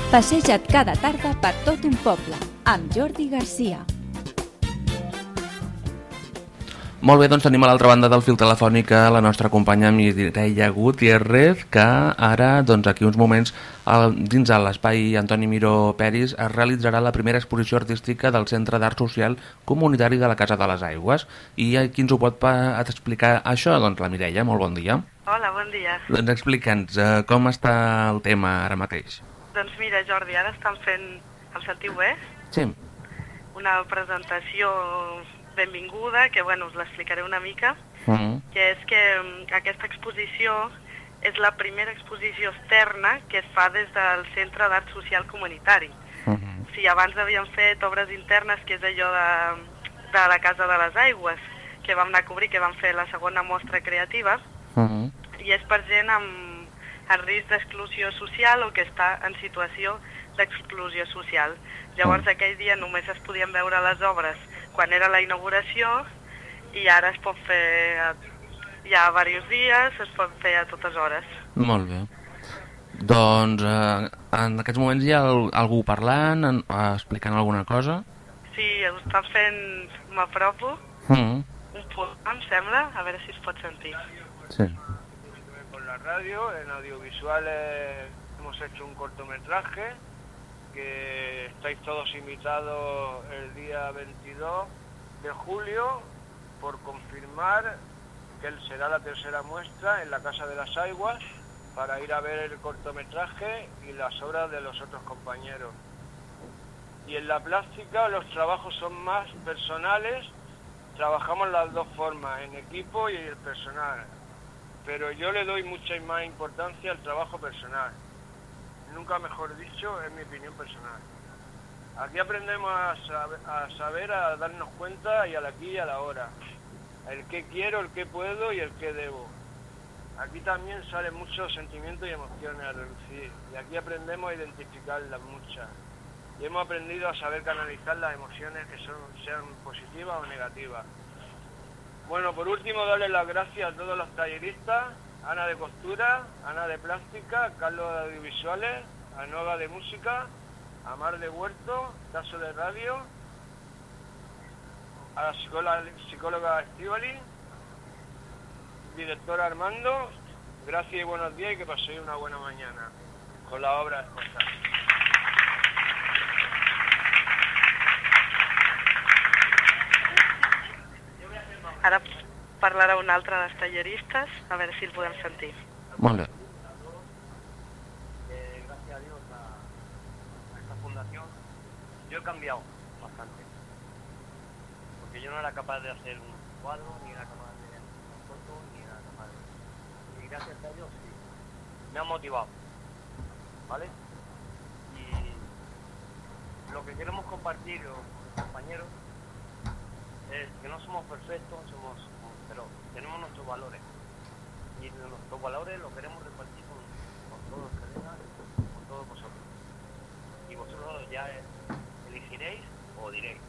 Passeja't cada tarda per tot un poble, amb Jordi Garcia. Molt bé, doncs tenim a l'altra banda del fil telefònic la nostra companya Mireia Gutiérrez, que ara, doncs, aquí uns moments, al, dins de l'espai Antoni Miró Peris, es realitzarà la primera exposició artística del Centre d'Art Social Comunitari de la Casa de les Aigües. I qui ens ho pot explicar això? Doncs la Mireia, molt bon dia. Hola, bon dia. Doncs explica'ns eh, com està el tema ara mateix. Doncs mira, Jordi, ara estan fent, el sentiu bé? Sí. Una presentació benvinguda, que bueno, us l'explicaré una mica, -huh. que és que mm, aquesta exposició és la primera exposició externa que es fa des del Centre d'Art Social Comunitari. Uh -huh. O sigui, abans havíem fet obres internes, que és allò de, de la Casa de les Aigües, que vam anar a cobrir, que vam fer la segona mostra creativa, uh -huh. i és per gent amb, en risc d'exclusió social o que està en situació d'exclusió social. Llavors, aquell dia només es podien veure les obres quan era la inauguració i ara es pot fer ja a diversos dies, es pot fer a totes hores. Molt bé. Doncs eh, en aquests moments hi ha algú parlant, en, eh, explicant alguna cosa? Sí, ho estan fent, m'apropo, mm. un poema, em sembla, a veure si es pot sentir. Sí. En audiovisuales hemos hecho un cortometraje que estáis todos invitados el día 22 de julio por confirmar que será la tercera muestra en la Casa de las Aguas para ir a ver el cortometraje y las obras de los otros compañeros. Y en la plástica los trabajos son más personales, trabajamos las dos formas, en equipo y el personal. Pero yo le doy mucha más importancia al trabajo personal nunca mejor dicho, es mi opinión personal. Aquí aprendemos a saber, a darnos cuenta y al aquí y a la hora. El qué quiero, el qué puedo y el qué debo. Aquí también salen muchos sentimientos y emociones a reducir. Y aquí aprendemos a identificarlas muchas. Y hemos aprendido a saber canalizar las emociones que son, sean positivas o negativas. Bueno, por último, darle las gracias a todos los talleristas Ana de costura, Ana de plástica, Carlos de audiovisuales, Anoga de música, Amar de huerto, Taso de radio, a la psicóloga, psicóloga Estivali, director Armando, gracias y buenos días y que paséis una buena mañana con la obra expuesta. Ara parlarà un altre dels talleristes, a veure si el podem sentir. Molt bé. Eh, gracias a Dios a, a esta fundación yo he cambiado bastante. Porque yo no era capaz de hacer un cuadro, ni era capaz de hacer una foto, ni era capaz de... Y gracias a Dios sí, me ha motivado. ¿Vale? Y lo que queremos compartir con los compañeros es que no somos perfectos, somos pero tenemos nuestros valores. Y nuestros valores los queremos repartir con, todos los con todos vosotros. Y vosotros ya elegiréis o diréis.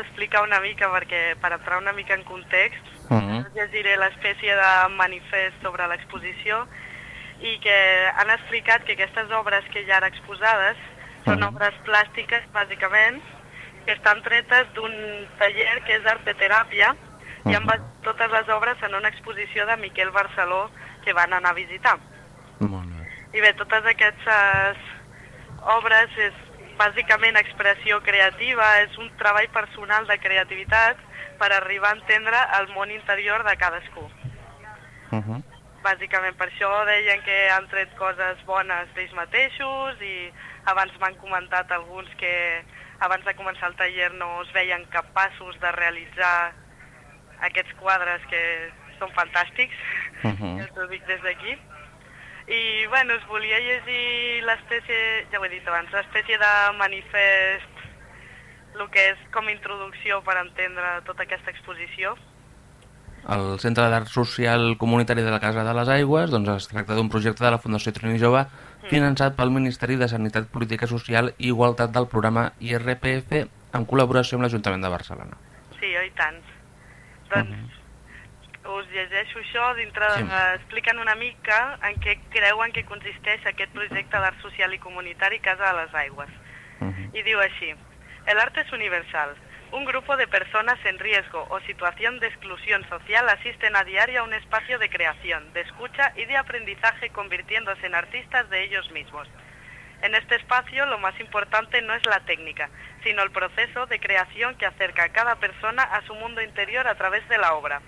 Explicar una mica, perquè per entrar una mica en context, uh -huh. llegiré l'espècie de manifest sobre l'exposició i que han explicat que aquestes obres que hi ha ara exposades són uh -huh. obres plàstiques, bàsicament, que estan tretes d'un taller que és arteteràpia uh -huh. i han basat totes les obres en una exposició de Miquel Barceló que van anar a visitar. Molt bé. I bé, totes aquestes obres és bàsicament expressió creativa, és un treball personal de creativitat per arribar a entendre el món interior de cadascú. Uh -huh. Bàsicament per això deien que han tret coses bones d'ells mateixos i abans m'han comentat alguns que abans de començar el taller no es veien capaços de realitzar aquests quadres que són fantàstics, [laughs] uh -huh. els ho dic des d'aquí. I, bueno, us volia llegir l'espècie, ja ho he dit abans, l'espècie de manifest, el que és com introducció per entendre tota aquesta exposició. El Centre d'Art Social Comunitari de la Casa de les Aigües doncs, es tracta d'un projecte de la Fundació Trini Jove finançat pel Ministeri de Sanitat Política Social i Igualtat del programa IRPF en col·laboració amb l'Ajuntament de Barcelona. Sí, oi tant. Doncs uh -huh. Us llegeixo això dintre de... Sí. Expliquen una mica en què creuen que consisteix aquest projecte d'art social i comunitari Casa de les Aigües. Uh -huh. Y digo así, el arte es universal. Un grupo de personas en riesgo o situación de exclusión social asisten a diario a un espacio de creación, de escucha y de aprendizaje convirtiéndose en artistas de ellos mismos. En este espacio lo más importante no es la técnica, sino el proceso de creación que acerca a cada persona a su mundo interior a través de la obra.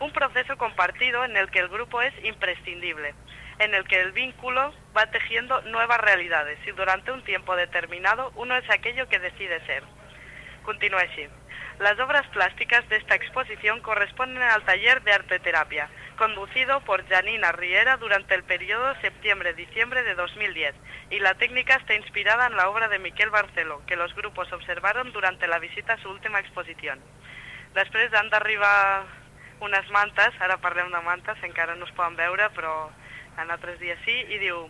Un proceso compartido en el que el grupo es imprescindible, en el que el vínculo va tejiendo nuevas realidades y durante un tiempo determinado uno es aquello que decide ser. Continúa así. Las obras plásticas de esta exposición corresponden al taller de arteterapia, conducido por Janina Riera durante el periodo septiembre-diciembre de 2010, y la técnica está inspirada en la obra de Miquel Barceló, que los grupos observaron durante la visita a su última exposición. Després han d'arribar unes mantes, ara parlem de mantes, encara no es poden veure, però en altres dies sí, i diu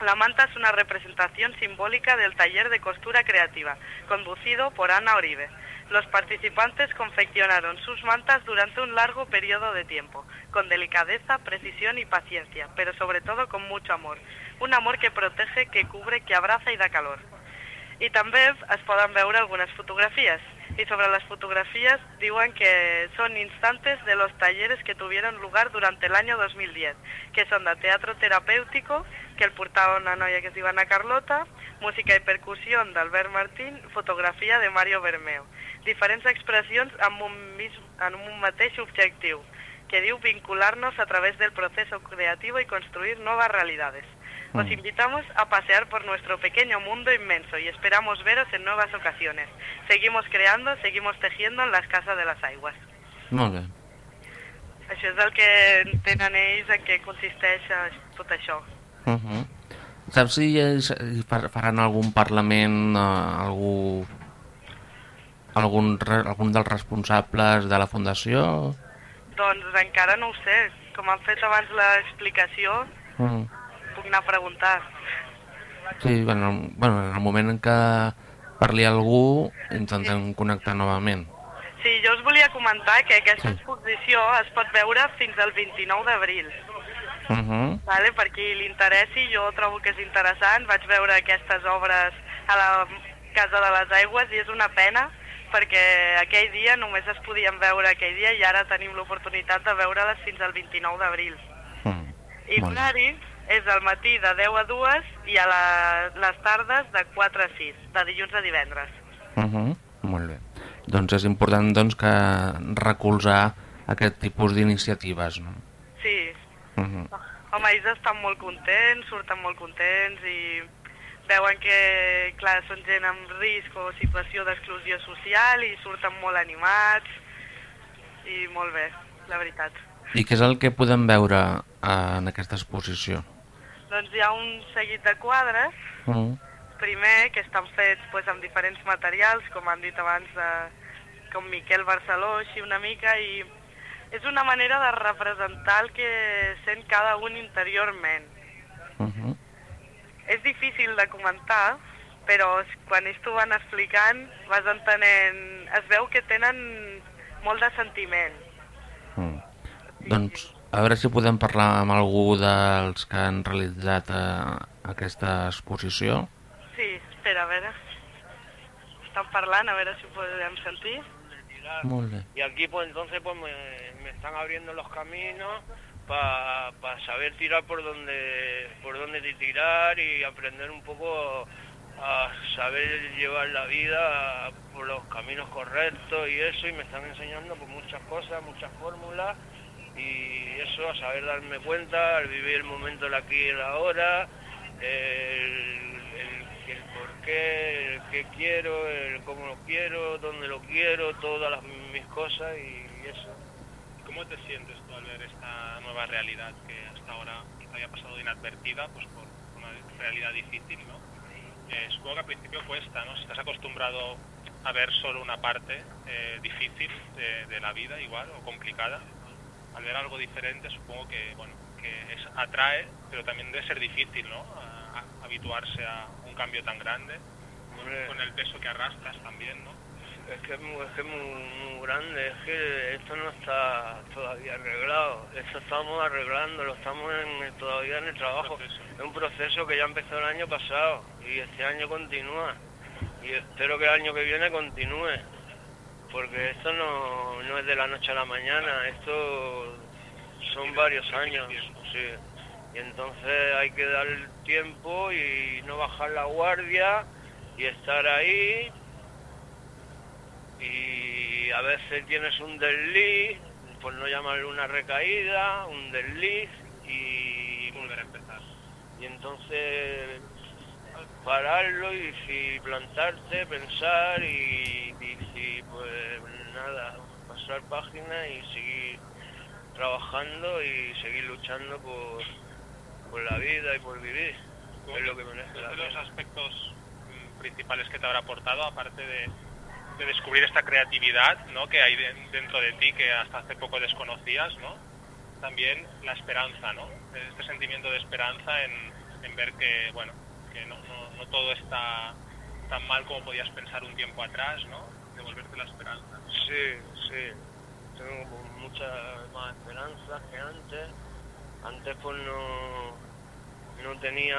La manta es una representación simbólica del taller de costura creativa, conducido por Ana Oribe. Los participantes confeccionaron sus mantas durante un largo periodo de tiempo, con delicadeza, precisión y paciencia, pero sobre todo con mucho amor. Un amor que protege, que cubre, que abraza y da calor. I també es poden veure algunes fotografies. Y sobre las fotografías diuen que son instantes de los talleres que tuvieron lugar durante el año 2010, que son de teatro terapéutico, que el portava una noia que es diu Ana Carlota, música i percussió d'Albert Martín, fotografia de Mario Bermeo. Diferents expressions amb un, en un mateix objectiu, que diu vincularnos a través del proceso creativo y construir nuevas realidades. Os invitamos a pasear por nuestro pequeño mundo inmenso y esperamos veros en nuevas ocasiones. Seguimos creando, seguimos tejiendo en las casas de las aigües. Molt bé. Això és el que tenen ells, en què consisteix eh, tot això. Uh -huh. Saps si és, fa- faran algun Parlament, eh, algú, algun, algun dels responsables de la Fundació? Doncs encara no ho sé. Com han fet abans l'explicació, Mm. Puc anar a preguntar. Sí, bueno, bueno, en el moment en què parli algú, intentem connectar novament. Sí, jo us volia comentar que aquesta Sí. exposició es pot veure fins al 29 d'abril. Uh -huh. Vale, per qui li interessi, jo trobo que és interessant. Vaig veure aquestes obres a la Casa de les Aigües i és una pena perquè aquell dia només es podien veure aquell dia i ara tenim l'oportunitat de veure-les fins al 29 d'abril. Mm. I l'horari és al matí de 10 a 2 i a la, les tardes de 4 a 6, de dilluns a divendres. Uh -huh. Molt bé. Doncs és important doncs, que recolzar aquest tipus d'iniciatives. No? Sí, Uh -huh. Home, ells estan molt contents, surten molt contents i veuen que, clar, són gent amb risc o situació d'exclusió social i surten molt animats i molt bé, la veritat. I què és el que podem veure eh, en aquesta exposició? Doncs hi ha un seguit de quadres, -huh. primer, que estan fets pues, amb diferents materials, com han dit abans, de, com Miquel Barceló, així una mica, i és una manera de representar el que sent cada un interiorment. Uh -huh. És difícil de comentar, però quan ells t'ho van explicant vas entenent... Es veu que tenen molt de sentiment. Mm. Doncs a veure si podem parlar amb algú dels que han realitzat eh, aquesta exposició. Sí, espera, a veure. Estan parlant, a veure si ho podem sentir. Molt bé. Y aquí pues entonces pues me, me están abriendo los caminos para saber tirar por donde por dónde tirar y aprender un poco a saber llevar la vida por los caminos correctos y eso, y me están enseñando pues, muchas cosas, muchas fórmulas, y eso, a saber darme cuenta, al vivir el momento del aquí y el ahora, el, el, el por qué, el qué quiero, el cómo lo quiero, dónde lo quiero, todas las, mis cosas y, y eso. ¿Cómo te sientes tú al ver esta nueva realidad que hasta ahora había pasado inadvertida pues por una realidad difícil, ¿no? Eh, supongo que al principio cuesta, ¿no? Si estás acostumbrado a ver solo una parte eh, difícil de, de la vida igual o complicada, al ver algo diferente supongo que, bueno, que es, atrae, pero también debe ser difícil, ¿no? A- a- habituarse a un cambio tan grande, Hombre. con el peso que arrastras también, ¿no? Es que es muy, es que es muy, muy grande, es que esto no está todavía arreglado, esto estamos arreglándolo, estamos en- todavía en el trabajo. Proceso. Es un proceso que ya empezó el año pasado y este año continúa y espero que el año que viene continúe, porque esto no, no es de la noche a la mañana, esto son varios años, sí. Y entonces hay que dar el tiempo y no bajar la guardia y estar ahí y a veces tienes un desliz, por no llamarlo una recaída, un desliz y Volver a empezar. y entonces pararlo y si plantarte, pensar y, y si pues nada, pasar página y seguir trabajando y seguir luchando por, por la vida y por vivir. Es lo que merece de los aspectos mm, principales que te habrá aportado, aparte de, de descubrir esta creatividad ¿no? que hay de- dentro de ti que hasta hace poco desconocías, ¿no? también la esperanza, ¿no? este sentimiento de esperanza en, en ver que, bueno, que no, no- no todo está tan mal como podías pensar un tiempo atrás, ¿no? devolverte la esperanza. Sí, sí. Tengo mucha más esperanza que antes. Antes pues no, no tenía,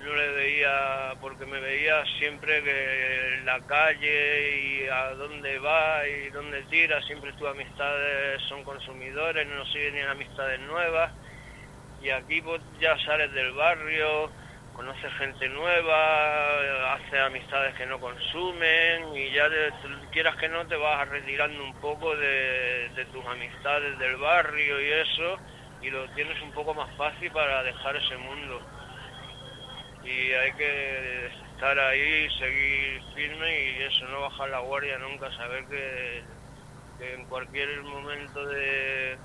no le veía, porque me veía siempre que en la calle y a dónde va y dónde tira, siempre tus amistades son consumidores, no siguen amistades nuevas. Y aquí pues ya sales del barrio, conoces gente nueva, haces amistades que no consumen y ya quieras que no te vas retirando un poco de, de tus amistades del barrio y eso y lo tienes un poco más fácil para dejar ese mundo. Y hay que estar ahí, seguir firme y eso, no bajar la guardia nunca, saber que en cualquier momento de,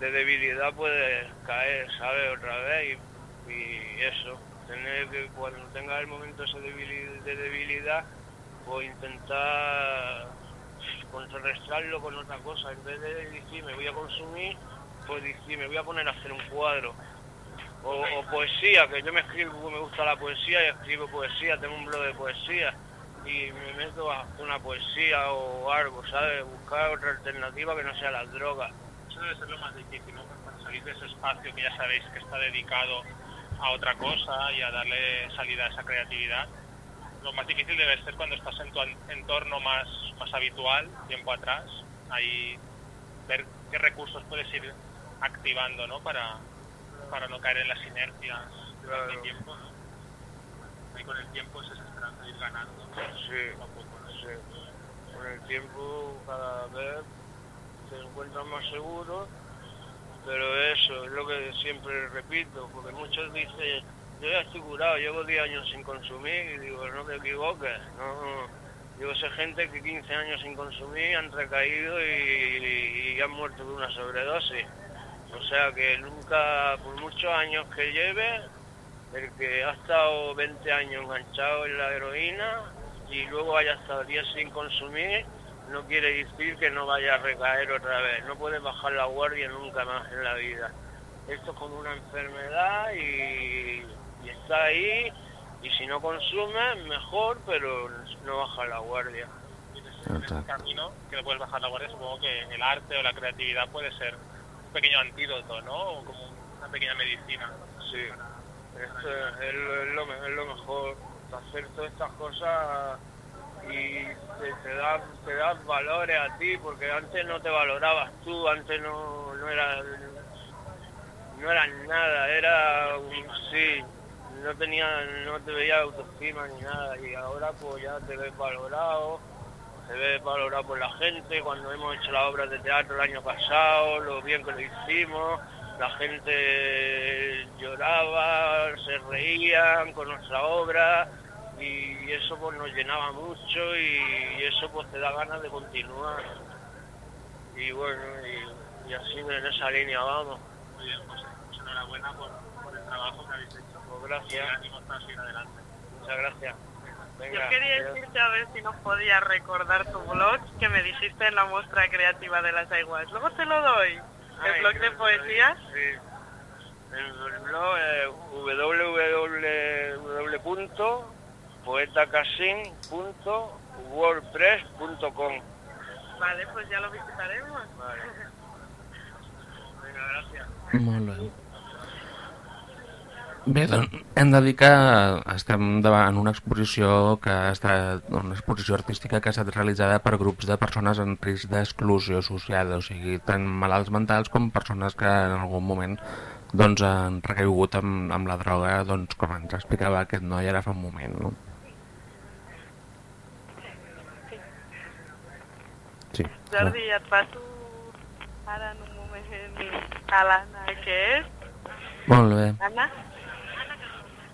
de debilidad puedes caer, ¿sabes? Otra vez y, eso, tener que cuando tengas el momento ese debili- de debilidad, pues intentar contrarrestarlo con otra cosa, en vez de decir me voy a consumir, pues decir me voy a poner a hacer un cuadro. O, o poesía, que yo me escribo, me gusta la poesía y escribo poesía, tengo un blog de poesía y me meto a una poesía o algo, ¿sabes? Buscar otra alternativa que no sea las drogas. Eso debe ser lo más difícil, ¿no? Para salir de ese espacio que ya sabéis que está dedicado a otra cosa y a darle salida a esa creatividad. Lo más difícil debe ser cuando estás en tu en- entorno más, más habitual, tiempo atrás, ahí ver qué recursos puedes ir activando, ¿no? Para, para no caer en las inercias Claro. tiempo, ¿no? Ahí con el tiempo es esa esperanza de ir ganando. Sí, poco a poco, ¿no? sí. Con el tiempo cada vez te encuentras más seguro, pero eso es lo que siempre repito, porque muchos dicen, yo ya estoy curado, llevo 10 años sin consumir, y digo, no te equivoques, no, digo, sé gente que 15 años sin consumir han recaído y, y han muerto de una sobredosis. O sea que nunca, por muchos años que lleve, el que ha estado 20 años enganchado en la heroína y luego haya estado 10 sin consumir, no quiere decir que no vaya a recaer otra vez. No puedes bajar la guardia nunca más en la vida. Esto es como una enfermedad y, y está ahí y si no consumes, mejor, pero no baja la guardia. Y en ese, camino que no puedes bajar la guardia, supongo que el arte o la creatividad puede ser un pequeño antídoto, ¿no? O como una pequeña medicina. Sí, esto es, es lo, es lo me- es lo mejor, hacer todas estas cosas y te, da te da valores a ti, porque antes no te valorabas tú, antes no, no era no era nada, era un sí, no tenía, no te veía autoestima ni nada y ahora pues ya te ves valorado, te ves valorado por la gente, cuando hemos hecho las obras de teatro el año pasado, lo bien que lo hicimos, la gente lloraba, se reían con nuestra obra y eso pues nos llenaba mucho y eso pues te da ganas de continuar. Y bueno, y, y así en esa línea vamos. Muy bien, pues, pues enhorabuena por, por el trabajo que habéis hecho. Pues gracias. Y ánimos para seguir adelante. Muchas gracias. Venga, Yo quería decirte a ver si nos podías recordar tu blog que me dijiste en la muestra creativa de las aguas. Luego te lo doy. El Ay, blog de sí, poesías. Sí. El, blog es www.poetacasin.wordpress.com Vale, pues ya lo visitaremos. Vale. Venga, gracias. Molt bé. Bé, doncs hem de dir que estem davant una exposició que ha estat una exposició artística que ha estat realitzada per grups de persones en risc d'exclusió social, o sigui, tant malalts mentals com persones que en algun moment doncs, han recaigut amb, amb la droga, doncs, com ens explicava aquest noi ara fa un moment. No? Sí. Jordi, et passo ara en un moment a l'Anna, que és? Molt bé. Anna?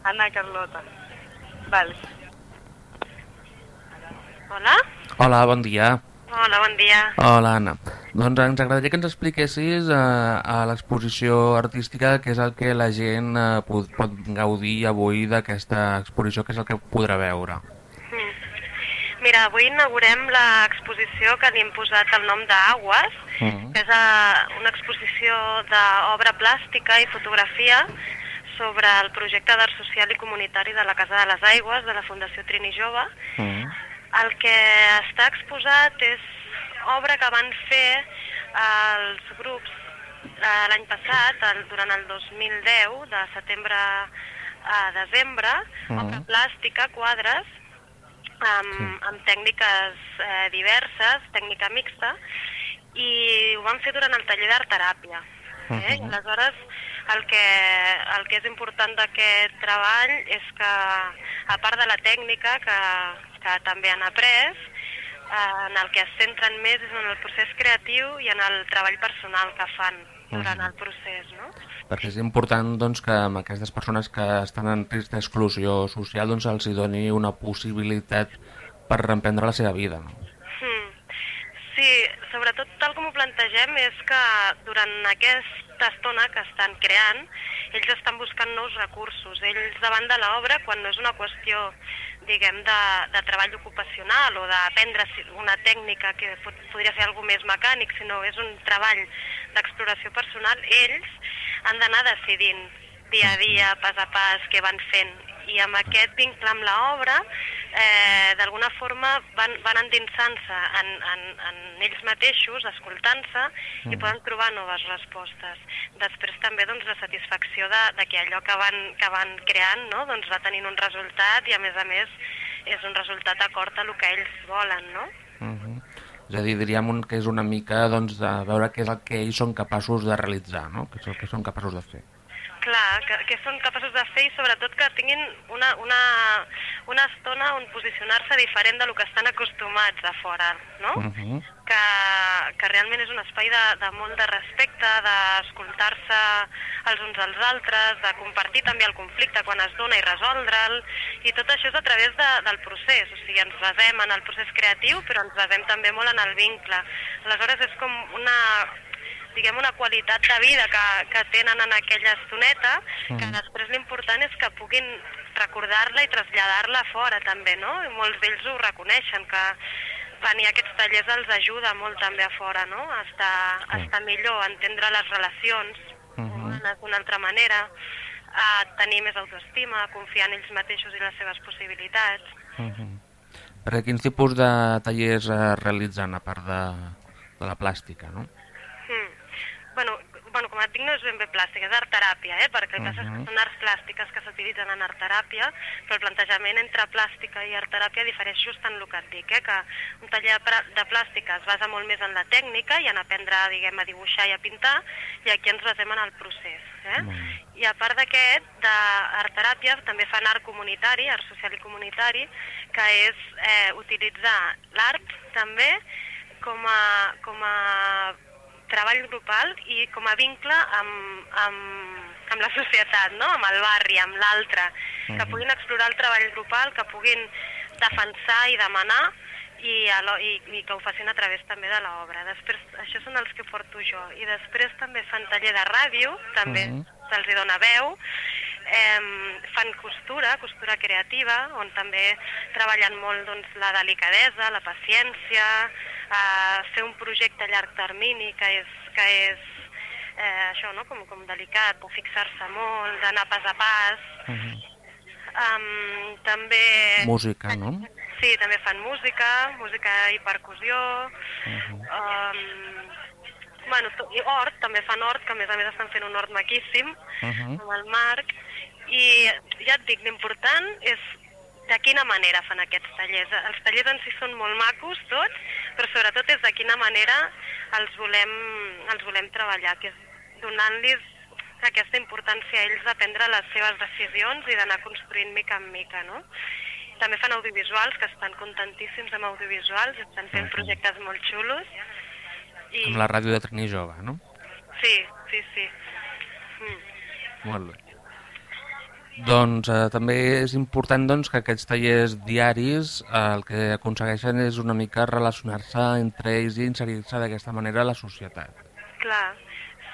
Anna Carlota. Vale. Hola? Hola, bon dia. Hola, bon dia. Hola, Anna. Doncs ens agradaria que ens expliquessis eh, a l'exposició artística què és el que la gent eh, pot, pot gaudir avui d'aquesta exposició, què és el que podrà veure. Mira, avui inaugurem l'exposició que li hem posat el nom d'Aguas, Mm. que és eh, una exposició d'obra plàstica i fotografia sobre el projecte d'art social i comunitari de la Casa de les Aigües, de la Fundació Trini Jove. Mm. El que està exposat és obra que van fer els grups eh, l'any passat, el, durant el 2010, de setembre a desembre, Mhm. obra plàstica, quadres, amb, amb tècniques eh, diverses, tècnica mixta, i ho van fer durant el taller d'art teràpia. Eh? I Mhm. aleshores el que, el que és important d'aquest treball és que, a part de la tècnica que, que també han après, eh, en el que es centren més és en el procés creatiu i en el treball personal que fan durant Mhm. el procés, no? Perquè és important doncs, que amb aquestes persones que estan en risc d'exclusió social doncs, els hi doni una possibilitat per reemprendre la seva vida. No? Hmm. Sí, sobretot tal com ho plantegem és que durant aquesta estona que estan creant, ells estan buscant nous recursos. Ells davant de l'obra, quan no és una qüestió diguem, de, de treball ocupacional o d'aprendre una tècnica que pot, podria ser alguna més mecànic, sinó és un treball d'exploració personal, ells han d'anar decidint dia a dia, pas a pas, què van fent. I amb aquest vincle amb l'obra, eh, d'alguna forma van, van endinsant-se en, en, en ells mateixos, escoltant-se, i Mm. poden trobar noves respostes. Després també doncs, la satisfacció de, de que allò que van, que van creant no? doncs, va tenint un resultat i a més a més és un resultat acord a el que ells volen, no? Uh És a dir, diríem un, que és una mica doncs, de veure què és el que ells són capaços de realitzar, no? què és el que són capaços de fer. Clar, que, que són capaços de fer i sobretot que tinguin una, una, una estona on posicionar-se diferent del que estan acostumats a fora, no? Uh -huh. que, que realment és un espai de, de molt de respecte, d'escoltar-se els uns als altres, de compartir també el conflicte quan es dona i resoldre'l, i tot això és a través de, del procés, o sigui, ens basem en el procés creatiu, però ens basem també molt en el vincle. Aleshores és com una, diguem, una qualitat de vida que, que tenen en aquella estoneta, que després l'important és que puguin recordar-la i traslladar-la fora també, no? I molts d'ells ho reconeixen, que venir a aquests tallers els ajuda molt també a fora, no? A estar, a estar millor, a entendre les relacions humanes d'una altra manera, a tenir més autoestima, a confiar en ells mateixos i les seves possibilitats. Uh -huh. Perquè quins tipus de tallers eh, realitzen a part de, de la plàstica, no? Bueno, bueno, com et dic, no és ben bé plàstic, és art teràpia, eh? perquè el que que Mhm. són arts plàstiques que s'utilitzen en art teràpia, però el plantejament entre plàstica i art teràpia difereix just en el que et dic, eh? que un taller de plàstica es basa molt més en la tècnica i en aprendre, diguem, a dibuixar i a pintar, i aquí ens basem en el procés. Eh? I a part d'aquest, d'art teràpia, també fan art comunitari, art social i comunitari, que és eh, utilitzar l'art també com a, com a treball grupal i com a vincle amb, amb, amb la societat, no? amb el barri, amb l'altre, que Mhm. puguin explorar el treball grupal, que puguin defensar i demanar i, i, i que ho facin a través també de l'obra. Després, això són els que porto jo. I després també fan taller de ràdio, també Mhm. se'ls hi dona veu, eh, fan costura, costura creativa, on també treballen molt doncs, la delicadesa, la paciència, eh, fer un projecte a llarg termini que és, que és eh, això, no? com, com delicat, de fixar-se molt, d'anar pas a pas. Um, també... Música, no? Sí, també fan música, música i percussió. um, bueno, i hort, també fan hort, que a més a més estan fent un hort maquíssim, Mhm. amb el Marc. I ja et dic, l'important és de quina manera fan aquests tallers. Els tallers en si són molt macos tots, però sobretot és de quina manera els volem, els volem treballar, que és donant-los aquesta importància a ells de prendre les seves decisions i d'anar construint mica en mica, no? També fan audiovisuals, que estan contentíssims amb audiovisuals, estan fent Mhm. projectes molt xulos. I... Amb la ràdio de Trini Jove, no? Sí, sí, sí. Mm. Molt bé. Doncs eh, també és important doncs, que aquests tallers diaris eh, el que aconsegueixen és una mica relacionar-se entre ells i inserir-se d'aquesta manera a la societat. Clar,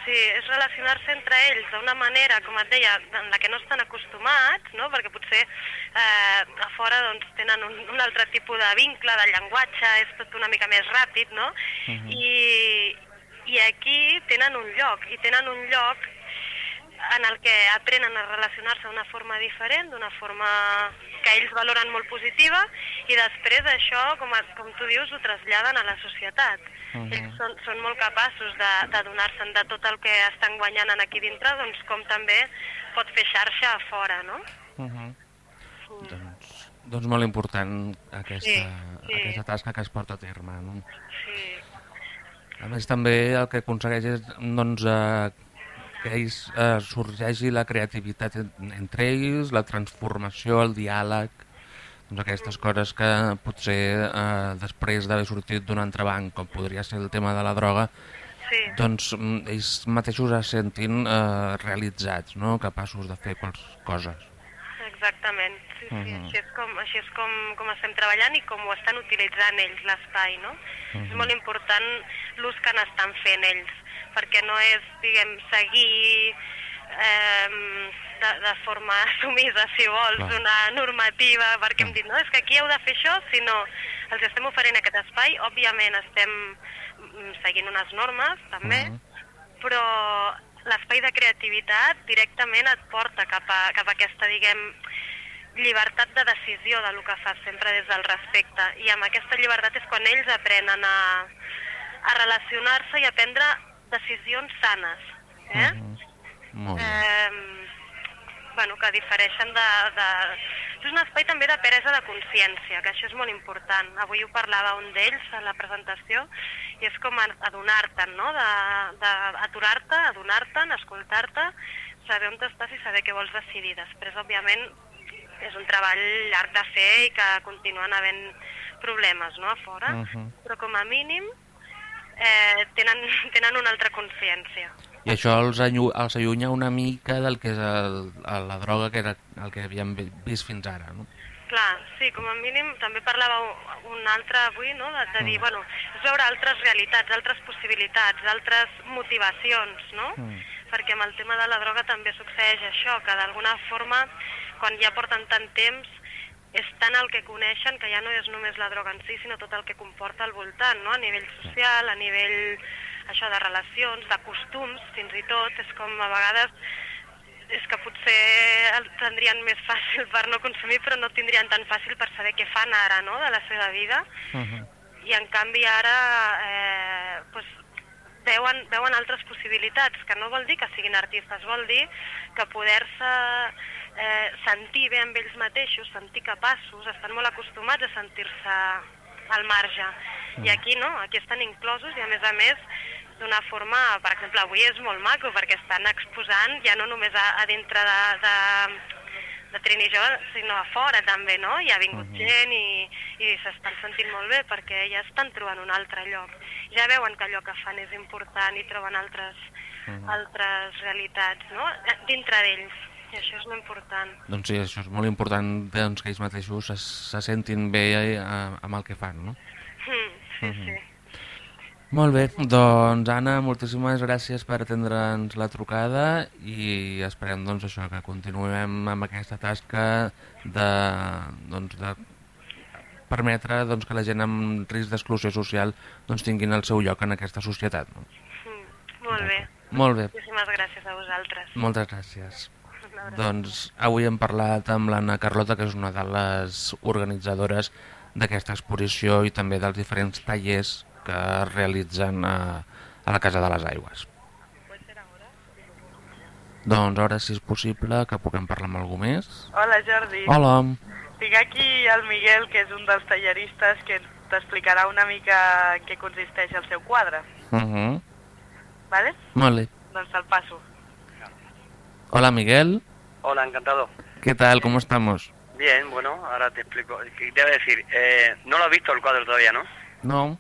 sí, és relacionar-se entre ells d'una manera, com et deia, en la que no estan acostumats, no? perquè potser eh, a fora doncs, tenen un, un altre tipus de vincle, de llenguatge, és tot una mica més ràpid, no? Mhm. I, I aquí tenen un lloc, i tenen un lloc en el que aprenen a relacionar-se d'una forma diferent, d'una forma que ells valoren molt positiva, i després això, com, a, com tu dius, ho traslladen a la societat. Ells són, són molt capaços de, de donar-se'n de tot el que estan guanyant en aquí dintre, doncs com també pot fer xarxa a fora, no? Doncs, doncs molt important aquesta, Sí, sí. aquesta tasca que es porta a terme. No? Sí. A més, també el que aconsegueix és doncs, eh, que ells eh, sorgeixi la creativitat en, entre ells, la transformació, el diàleg, doncs aquestes coses que potser eh, després d'haver sortit d'un entrebanc, com podria ser el tema de la droga, sí. doncs mm, ells mateixos es sentin eh, realitzats, no? capaços de fer quals coses. Exactament, sí, sí. Mhm. Així és, com, així és com, com estem treballant i com ho estan utilitzant ells, l'espai, no? És Mhm. molt important l'ús que n'estan fent ells, perquè no és, diguem, seguir eh, de, de forma [laughs] sumisa, si vols, Clar. una normativa, perquè hem dit, no, és que aquí heu de fer això, sinó els estem oferint aquest espai, òbviament estem mm, seguint unes normes, també, però l'espai de creativitat directament et porta cap a, cap a aquesta, diguem, llibertat de decisió de lo que fas sempre des del respecte. I amb aquesta llibertat és quan ells aprenen a, a relacionar-se i a prendre decisions sanes. Eh? Molt bé. eh, bueno, que difereixen de, de... És un espai també de peresa de consciència, que això és molt important. Avui ho parlava un d'ells a la presentació, i és com adonar-te'n, no? d'aturar-te, adonar-te'n, escoltar-te, saber on estàs i saber què vols decidir. Després, òbviament, és un treball llarg de fer i que continuen havent problemes no, a fora, Mhm. però com a mínim eh, tenen, [laughs] tenen una altra consciència. I això els, allu els allunya una mica del que és el, el, la droga que era el que havíem vi- vist fins ara, no? Clar, sí, com a mínim també parlava un- altre avui, no?, de, de dir, Mm. bueno, és veure altres realitats, altres possibilitats, altres motivacions, no? Perquè amb el tema de la droga també succeeix això, que d'alguna forma, quan ja porten tant temps, és tant el que coneixen que ja no és només la droga en si, sinó tot el que comporta al voltant, no? A nivell social, a nivell això de relacions, de costums, fins i tot, és com a vegades és que potser el tindrien més fàcil per no consumir, però no tindrien tan fàcil per saber què fan ara, no?, de la seva vida. I en canvi ara eh, pues, veuen, veuen altres possibilitats, que no vol dir que siguin artistes, vol dir que poder-se eh, sentir bé amb ells mateixos, sentir capaços, estan molt acostumats a sentir-se al marge. I aquí no, aquí estan inclosos i a més a més d'una forma, per exemple, avui és molt maco perquè estan exposant ja no només a, a dintre de, de, de Trini Jo, sinó a fora també, no? Hi ha vingut uh -huh. gent i, i s'estan sentint molt bé perquè ja estan trobant un altre lloc. Ja veuen que allò que fan és important i troben altres, uh -huh. altres realitats, no? Dintre d'ells. I això és important. Doncs sí, això és molt important doncs, que ells mateixos se, se sentin bé eh, amb el que fan, no? Mm, sí, Mhm. sí. Molt bé, doncs Anna, moltíssimes gràcies per atendre'ns la trucada i esperem doncs, això que continuem amb aquesta tasca de, doncs, de permetre doncs, que la gent amb risc d'exclusió social doncs, tinguin el seu lloc en aquesta societat. No? Molt bé. Molt bé, Moltíssimes gràcies a vosaltres. moltes gràcies. Doncs avui hem parlat amb l'Anna Carlota, que és una de les organitzadores d'aquesta exposició i també dels diferents tallers que es realitzen a, a la Casa de les Aigües. Doncs ara, si és possible, que puguem parlar amb algú més. Hola Jordi. Hola. Tinc aquí el Miguel, que és un dels talleristes, que t'explicarà una mica en què consisteix el seu quadre. Uh -huh. ¿Vale? Bé. Doncs te'l passo. Hola, Miguel. Hola, encantado. ¿Qué tal? ¿Cómo estamos? Bien, bueno, ahora te explico. ¿Qué te voy a decir? Eh, no lo has visto el cuadro todavía, ¿no? No.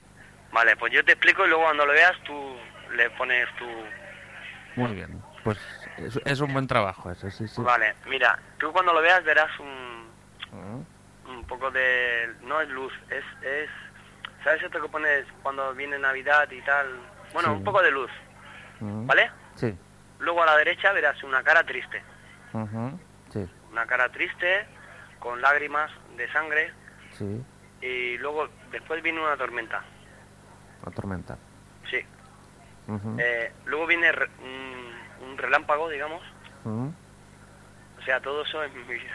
Vale, pues yo te explico y luego cuando lo veas tú le pones tu... Muy bien. Pues es, es un buen trabajo ese, sí, sí. Vale, mira, tú cuando lo veas verás un, Ah, un poco de... No es luz, es, es... ¿Sabes esto que pones cuando viene Navidad y tal? Bueno, Sí. un poco de luz, mm. ¿vale? Sí. Luego a la derecha verás una cara triste. Sí, Una cara triste, con lágrimas de sangre, sí. y luego después viene una tormenta. Tormenta. Sí. Eh, luego viene re- un, un relámpago, digamos. O sea, todo eso es mi vida.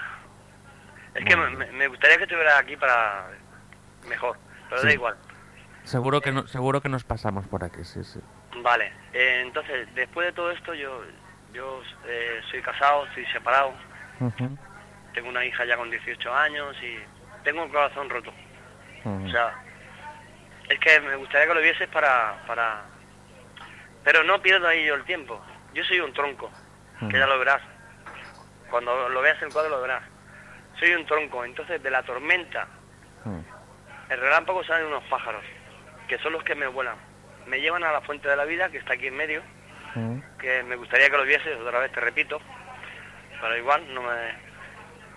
Es que me, gustaría que estuviera aquí para mejor, pero da Sí. igual. Seguro que no, seguro que nos pasamos por aquí, sí, sí. Vale, eh, entonces, después de todo esto, yo yo eh, soy casado, estoy separado, tengo una hija ya con 18 años y tengo el corazón roto. O sea, es que me gustaría que lo vieses para, para... Pero no pierdo ahí yo el tiempo. Yo soy un tronco, que ya lo verás. Cuando lo veas el cuadro lo verás. Soy un tronco, entonces de la tormenta, Mm. el relámpago salen unos pájaros, que son los que me vuelan. Me llevan a la fuente de la vida, que está aquí en medio, Mm. que me gustaría que lo vieses, otra vez te repito, pero igual no me...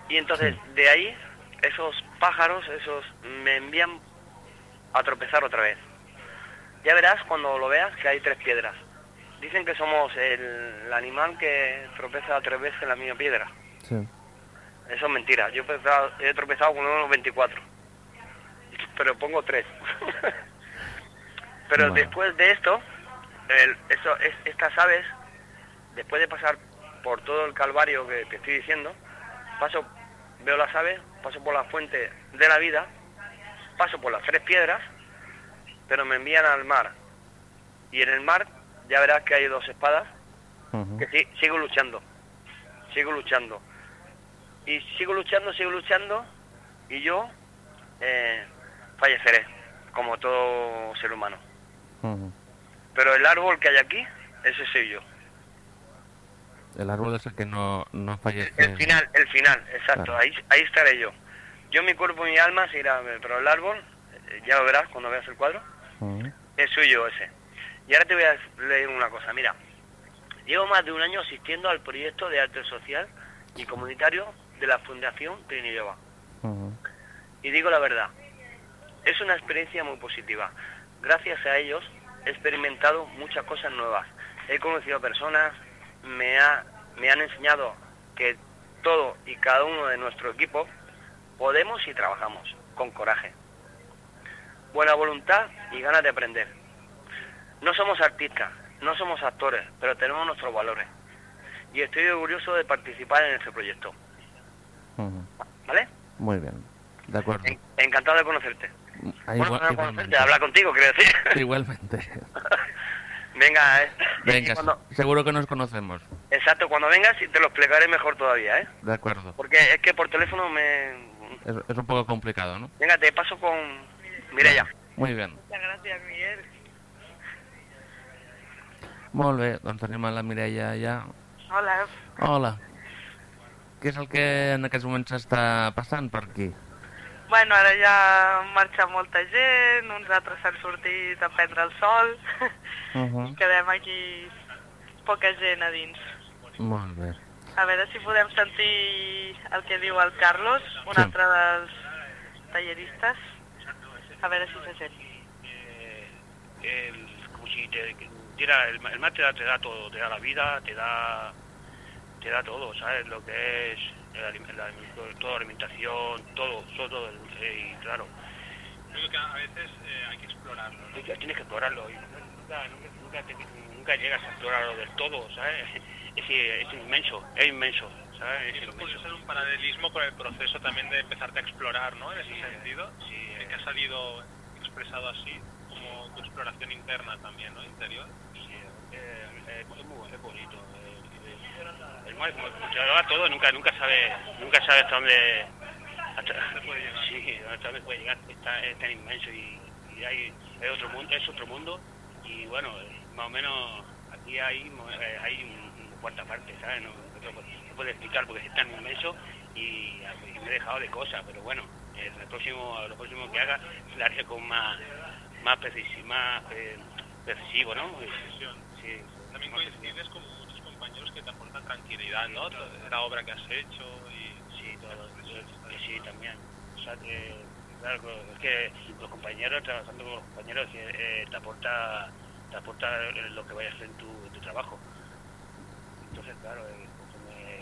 Y entonces de ahí, esos pájaros, esos me envían a tropezar otra vez. Ya verás cuando lo veas que hay tres piedras. Dicen que somos el, el animal que tropeza tres veces en la misma piedra. Sí. Eso es mentira. Yo he tropezado, he tropezado con unos 24. Pero pongo tres. Pero Bueno. después de esto, el- eso, es, estas aves, después de pasar por todo el calvario que te estoy diciendo, paso, veo las aves, paso por la fuente de la vida, paso por las tres piedras, pero me envían al mar. Y en el mar ya verás que hay dos espadas Ujú. que sí- sigo luchando, sigo luchando. Y sigo luchando, sigo luchando, y yo eh, falleceré, como todo ser humano. Pero el árbol que hay aquí, ese soy yo. El árbol es el que no, no fallece. El final, el final, exacto, Claro. ahí, ahí estaré yo. Yo, mi cuerpo y mi alma se irá a ver, pero el árbol, eh, ya lo verás cuando veas el cuadro, es suyo ese. Y ahora te voy a leer una cosa, mira, llevo más de un año asistiendo al proyecto de arte social y comunitario de la Fundación Trinidad. Ujú. Y digo la verdad, es una experiencia muy positiva. Gracias a ellos he experimentado muchas cosas nuevas. He conocido personas, me, ha, me han enseñado que todo y cada uno de nuestro equipo podemos y trabajamos con coraje. Buena voluntad y ganas de aprender. No somos artistas, no somos actores, pero tenemos nuestros valores. Y estoy orgulloso de participar en este proyecto. ¿Vale? Muy bien. De acuerdo. En- encantado de conocerte. Ah, Bueno, igual- no conocerte, hablar contigo, quiero decir. [laughs] Igualmente. [laughs] Venga, eh. Y Venga, cuando- seguro que nos conocemos. exacto, cuando vengas te lo explicaré mejor todavía, ¿eh? De acuerdo. Porque es que por teléfono me... Es, es un poco complicado, ¿no? Venga, te paso con Mireya. Muy bien. Muchas gracias, Miguel. Molt bé, doncs tenim a la Mireia ja. Hola. Hola. Què és el que en aquests moments s'està passant per aquí? Bueno, ara ja marxa molta gent, uns altres s'han sortit a prendre el sol, Uh -huh. quedem aquí poca gent a dins. Molt bé. A veure si podem sentir el que diu el Carlos, un Sí. altre dels talleristes. A veure si se sent. el, como si te diera, el, el mar te da, te da todo, te da la vida, te da, te da todo, ¿sabes? Lo que es el la, toda la alimentación, todo, todo, todo, eh, y claro, Creo que a veces eh, hay que explorarlo, ¿no? tienes que- tienes que explorarlo, y nunca, nunca, nunca, te- nunca llegas a explorarlo del todo, ¿sabes? Es, es inmenso, es inmenso, puede ser un paralelismo con el proceso también de empezarte a explorar, ¿no? En ese sentido, sí, que ha salido expresado así como tu exploración interna también, ¿no? Interior. Sí, eh, eh, es, muy, es bonito. eh, eh, el mar, como te todo, nunca, nunca sabe, nunca sabe hasta dónde, hasta, puede llegar? Sí, hasta dónde puede llegar. Está, es tan inmenso y, y hay, es otro mundo, es otro mundo y bueno, eh, más o menos aquí hay, eh, hay un- cuarta parte, ¿sabes? No, no puedo- no puedo explicar porque es tan inmenso y, y me he dejado de cosas, pero bueno, eh, el próximo, lo próximo que haga haré con más, más, precis- más eh, precisivo, ¿no? Sí, También coincides con muchos compañeros que te aportan tranquilidad, ¿no? La obra que has hecho y... Sí, todo, sí, también. O sea, que, claro, es que los compañeros, trabajando con los compañeros, eh, te aporta te aporta eh, lo que vayas a hacer en tu, en tu trabajo. Claro, eh,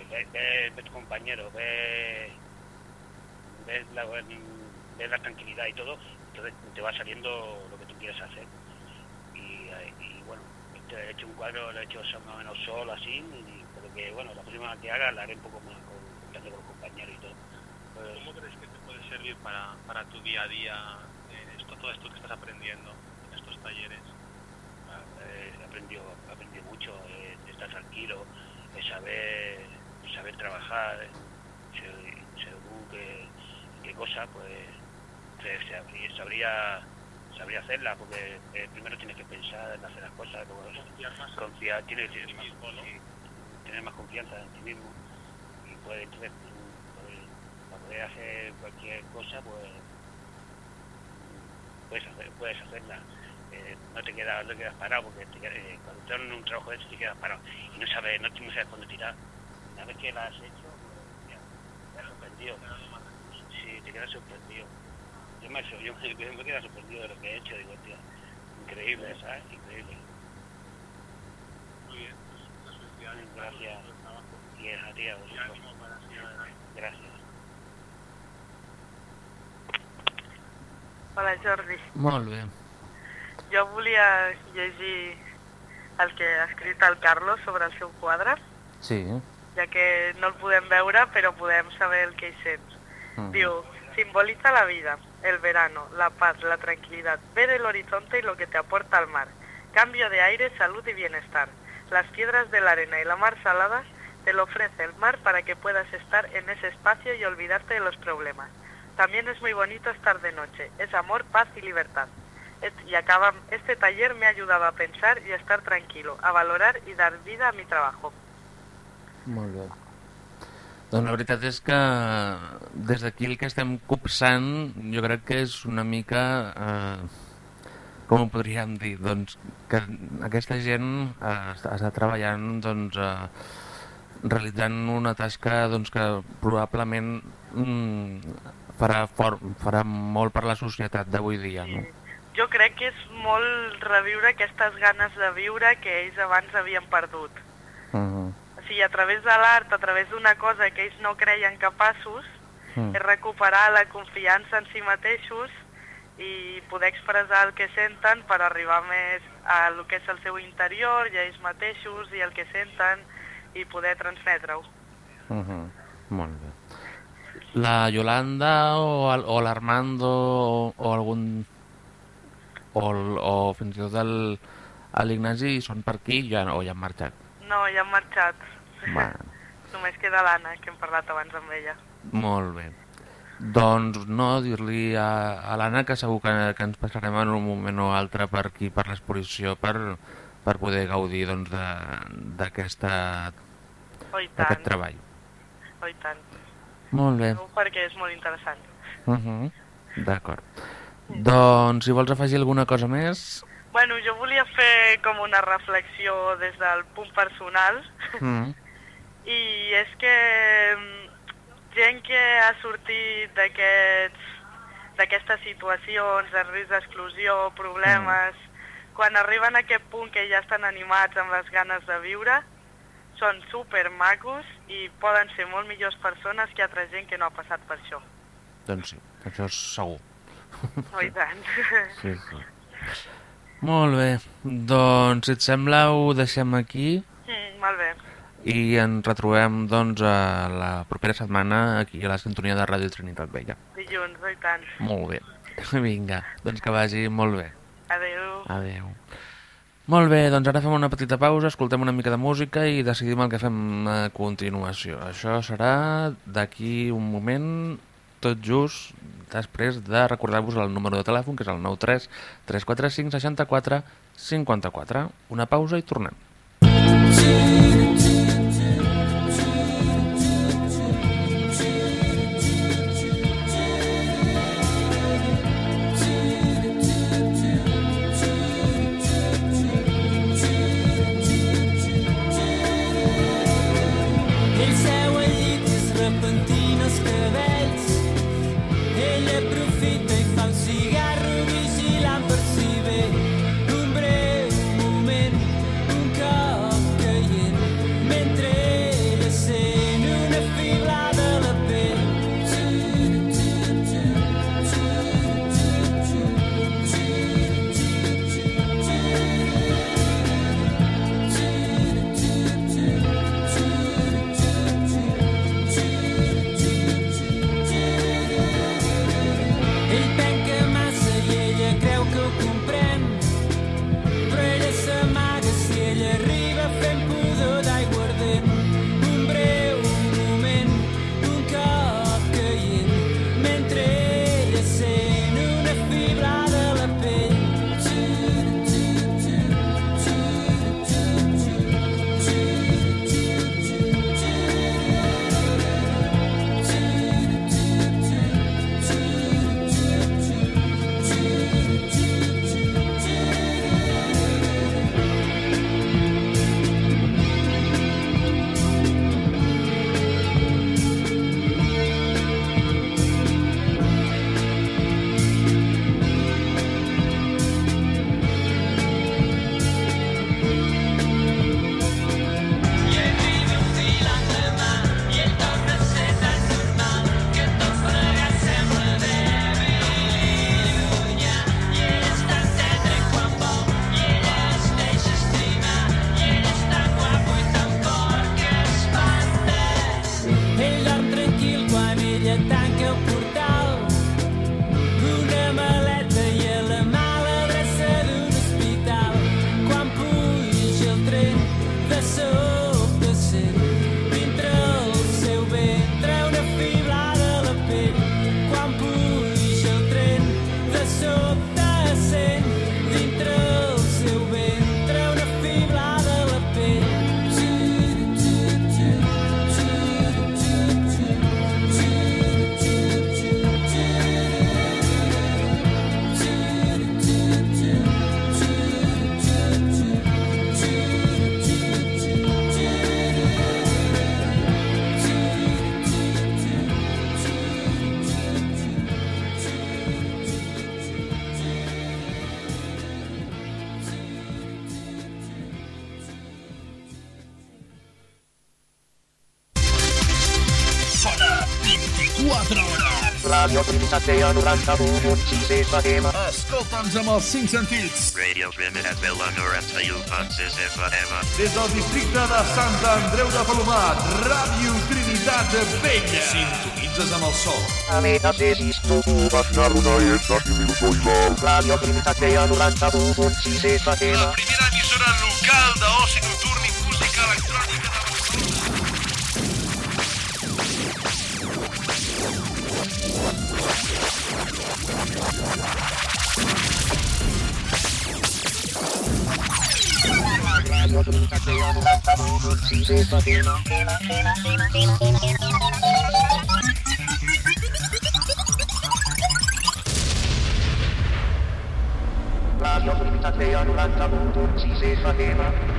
ves ve, ve tu compañero, ves ves la, ves la tranquilidad y todo, entonces te va saliendo lo que tú quieres hacer. Y, eh, y bueno, este, he hecho un cuadro, lo he hecho más o menos solo, así, y, pero que bueno, la próxima que haga la haré un poco más con, con los compañeros y todo. Pues, ¿Cómo crees que te puede servir para, para tu día a día eh, esto, todo esto que estás aprendiendo en estos talleres? eh, he aprendido, he aprendido mucho, eh, estar tranquilo, saber, saber trabajar, eh, se- según qué, qué cosa, pues se- se habría- sabría, sabría hacerla, porque eh, primero tienes que pensar en hacer las cosas, luego Confiar confiar, tienes que ti mismo, ¿no? sí, tener más confianza en ti mismo y puedes, entonces, pues, para poder hacer cualquier cosa, pues puedes, hacer, puedes hacerla. Eh, no te quedas no te quedas parado porque te quedas- eh, cuando estás en un trabajo de eso te quedas parado y no sabes no, no sabes dónde tirar una vez que la has hecho pues, ya, te quedas sorprendido sí te quedas sorprendido yo me, yo me, yo me quedo sorprendido de lo que he hecho digo tío increíble ¿sabes? increíble Muy bien, pues felicidades. gracias por el trabajo. y es a ti a vosotros gracias Hola, Jordi. Molt bé. Jo volia llegir el que ha escrit el Carlos sobre el seu quadre, Sí. ja que no el podem veure, però podem saber el que hi sents. Mm. Diu, simboliza la vida, el verano, la paz, la tranquilidad, ver el horizonte y lo que te aporta el mar. Cambio de aire, salud y bienestar. Las piedras de la arena y la mar salada te lo ofrece el mar para que puedas estar en ese espacio y olvidarte de los problemas. También es muy bonito estar de noche. Es amor, paz y libertad. Et- Y acaba, este taller me ha ayudado a pensar y a estar tranquilo, a valorar y dar vida a mi trabajo. Molt bé. Doncs la veritat és que des d'aquí el que estem copsant jo crec que és una mica, eh, com ho podríem dir, doncs que aquesta gent eh, està, està treballant doncs, eh, realitzant una tasca doncs, que probablement mm, farà, for, farà molt per la societat d'avui dia. No? Jo crec que és molt reviure aquestes ganes de viure que ells abans havien perdut. Uh -huh. O sigui, a través de l'art, a través d'una cosa que ells no creien capaços, Mm. és recuperar la confiança en si mateixos i poder expressar el que senten per arribar més a el que és el seu interior i a ells mateixos i el que senten i poder transmetre-ho. Uh -huh. Molt bé. La Yolanda o, el- o l'Armando o, o algun... O, el- o fins i tot l'Ignasi són per aquí ja, o ja han marxat? No, ja han marxat. Bueno, [laughs] Només queda l'Anna, que hem parlat abans amb ella. molt bé. Doncs no, dir-li a, a l'Anna que segur que, que ens passarem en un moment o altre per aquí, per l'exposició, per, per poder gaudir doncs, Oh, d'aquest tant, treball. oh, i tant. Molt bé. Perquè és molt interessant. Uh -huh. D'acord. Doncs, si vols afegir alguna cosa més... Bueno, jo volia fer com una reflexió des del punt personal Mm. i és que mm, gent que ha sortit d'aquests d'aquestes situacions de risc d'exclusió, problemes, quan arriben a aquest punt que ja estan animats amb les ganes de viure, són super macos i poden ser molt millors persones que altra gent que no ha passat per això. Doncs sí, això és segur. Oh, i tant. Sí, sí. Molt bé, doncs si et sembla ho deixem aquí Mm, molt bé. i ens retrobem doncs a la propera setmana aquí a la sintonia de Ràdio Trinitat Vella. Dilluns, oh, i tant. Molt bé, [laughs] vinga, doncs que vagi molt bé. Adéu. Adéu. Molt bé, doncs ara fem una petita pausa, escoltem una mica de música i decidim el que fem a continuació. Això serà d'aquí un moment, tot just després de recordar-vos el número de telèfon, que és el 93 345 64 54. Una pausa i tornem. Ell Vella 91.6 FM. Escolta'ns amb els cinc sentits. Radio Trinitat Vella 91.6 FM. Des del districte de Sant Andreu de Palomat, Ràdio Trinitat Vella. Sintonitzes amb el sol. Ametasis, tu Ważna runa jest takim ilusorival. Ràdio Trinitat Vella 91.6 FM. La primera emissora local Radio Trinitat Vella 91.6 FM. Si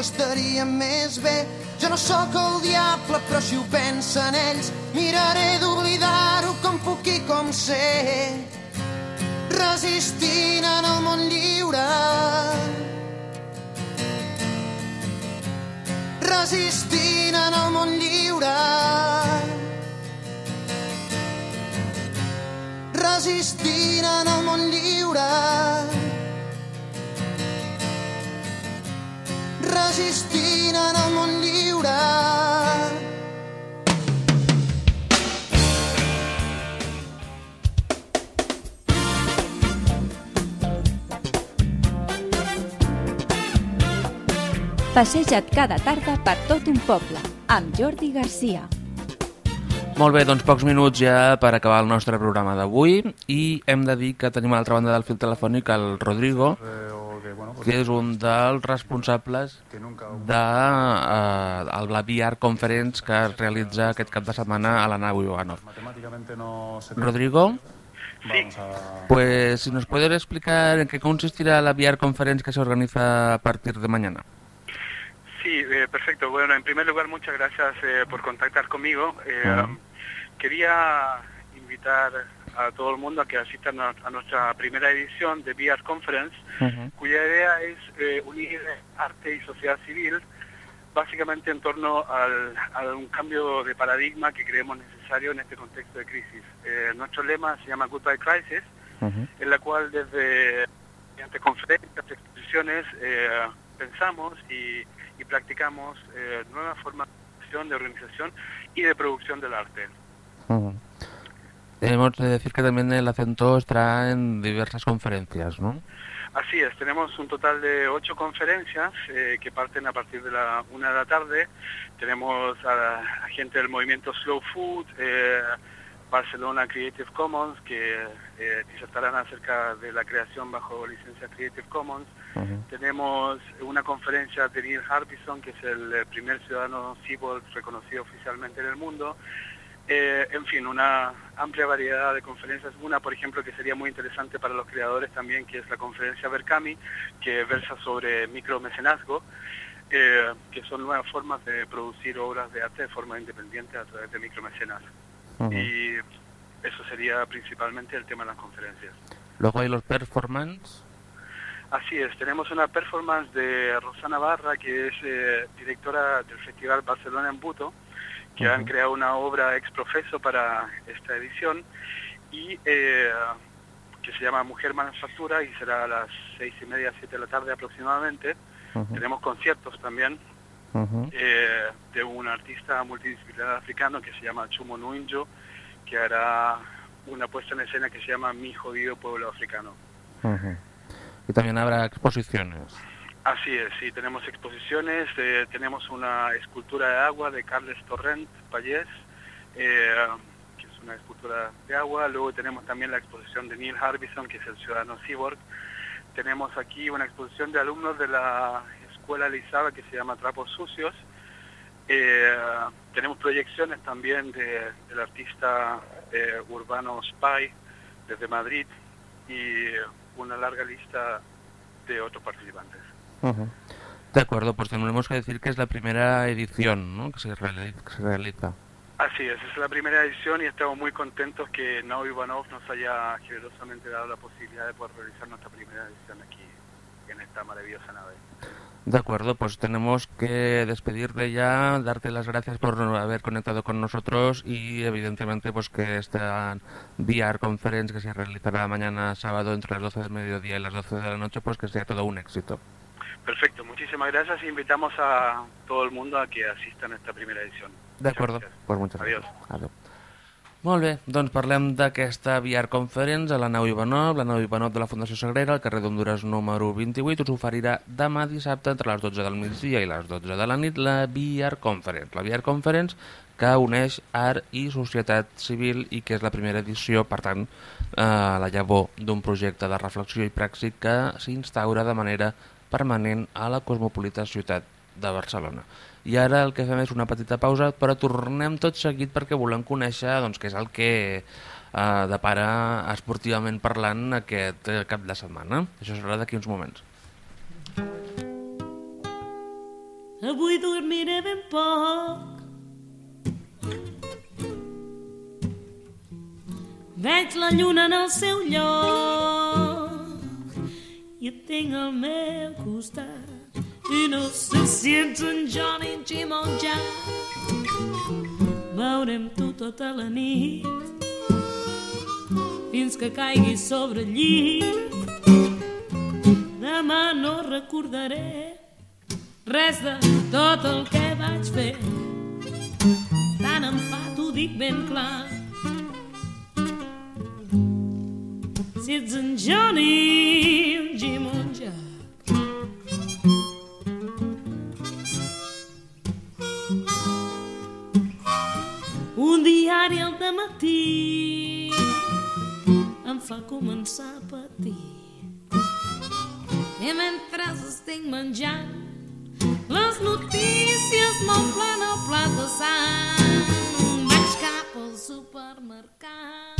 Estaria més bé. Jo no sóc el diable, però si ho pensen ells, miraré d'oblidar-ho com puc i com sé resistint en el món lliure. Resistint en el món lliure. Resistint en Resistint en el món lliure. Passeja't cada tarda per tot un poble, amb Jordi Garcia. Molt bé, doncs pocs minuts ja per acabar el nostre programa d'avui i hem de dir que tenim a l'altra banda del fil telefònic el Rodrigo, que és un dels responsables de uh, la VR Conference que es realitza aquest cap de setmana a la nau Ivanov. Rodrigo, pues si nos puedes explicar en qué consistirá la VR Conference que se organiza a partir de mañana. Sí, eh, perfecto. Bueno, en primer lugar, muchas gracias eh, por contactar conmigo. Eh, Ajá. Quería invitar a todo el mundo a que asistan a, a nuestra primera edición de VR Conference, cuya idea es eh, unir arte y sociedad civil básicamente en torno al, a un cambio de paradigma que creemos necesario en este contexto de crisis. Eh, nuestro lema se llama Goodbye Crisis, en la cual desde mediante conferencias, exposiciones, eh, pensamos y, y practicamos eh, nuevas formas de organización y de producción del arte. Que decir que también el acento estará en diversas conferencias, ¿no? Así es, tenemos un total de ocho conferencias eh, que parten a partir de la una de la tarde. Tenemos a, a gente del movimiento Slow Food, eh, Barcelona Creative Commons, que eh, disertarán acerca de la creación bajo licencia Creative Commons. Tenemos una conferencia de Neil Harbison, que es el eh, primer ciudadano civil reconocido oficialmente en el mundo. Eh, en fin, una amplia variedad de conferencias. Una, por ejemplo, que sería muy interesante para los creadores también, que es la conferencia Berkami, que versa sobre micromecenazgo, eh, que son nuevas formas de producir obras de arte de forma independiente a través de micromecenas. Y eso sería principalmente el tema de las conferencias. Luego hay los performance. Así es, tenemos una performance de Rosana Barra, que es eh, directora del Festival Barcelona en Buto, que han creado una obra ex profeso para esta edición y eh, que se llama Mujer Manufactura y será a las seis y media, siete de la tarde aproximadamente. Tenemos conciertos también eh, de un artista multidisciplinar africano que se llama Chumo Nuinjo, que hará una puesta en escena que se llama Mi jodido pueblo africano. Y también habrá exposiciones. Así es, sí, tenemos exposiciones, eh, tenemos una escultura de agua de Carles Torrent Pallés, eh, que es una escultura de agua, luego tenemos también la exposición de Neil Harbison, que es el ciudadano cyborg, tenemos aquí una exposición de alumnos de la escuela Lizaba que se llama Trapos Sucios, eh, tenemos proyecciones también de- del artista urbano Spy desde Madrid y una larga lista de otros participantes. De acuerdo, pues tenemos que decir que es la primera edición ¿no? que, se reali- que se realiza. Así es, es la primera edición y estamos muy contentos que Nao Ivanov nos haya generosamente dado la posibilidad de poder realizar nuestra primera edición aquí en esta maravillosa nave. De acuerdo, pues tenemos que despedirte ya, darte las gracias por haber conectado con nosotros y evidentemente pues que esta VR conference que se realizará mañana sábado entre las 12 del mediodía y las 12 de la noche pues que sea todo un éxito. Perfecto, muchísimas gracias y invitamos a todo el mundo a que asistan a esta primera edición. De acuerdo, pues muchas Adiós. gràcies. Adéu. Molt bé, doncs parlem d'aquesta VR Conference a la nau Ivanov, la nau Ivanov de la Fundació Sagrera, al carrer d'Honduras número 28, us oferirà demà dissabte entre les 12 del migdia i les 12 de la nit la VR Conference. La VR Conference que uneix art i societat civil i que és la primera edició, per tant, eh, la llavor d'un projecte de reflexió i praxi que s'instaura de manera permanent a la cosmopolita ciutat de Barcelona. I ara el que fem és una petita pausa, però tornem tot seguit perquè volem conèixer doncs, què és el que eh, depara esportivament parlant aquest eh, cap de setmana. Això serà d'aquí uns moments. Avui dormiré ben poc. Veig la lluna en el seu lloc et tinc al meu costat i no sé si ets en Johnny, Jim o Jack. Veurem tu tota la nit fins que caigui sobre el llit. Demà no recordaré res de tot el que vaig fer. Tant em fa, t'ho dic ben clar. Ets en Johnny, un Jim un Jack. Un diari al matí em fa començar a patir. I mentre estic menjant, les notícies m'omplen el plat de sang. Vaig cap al supermercat.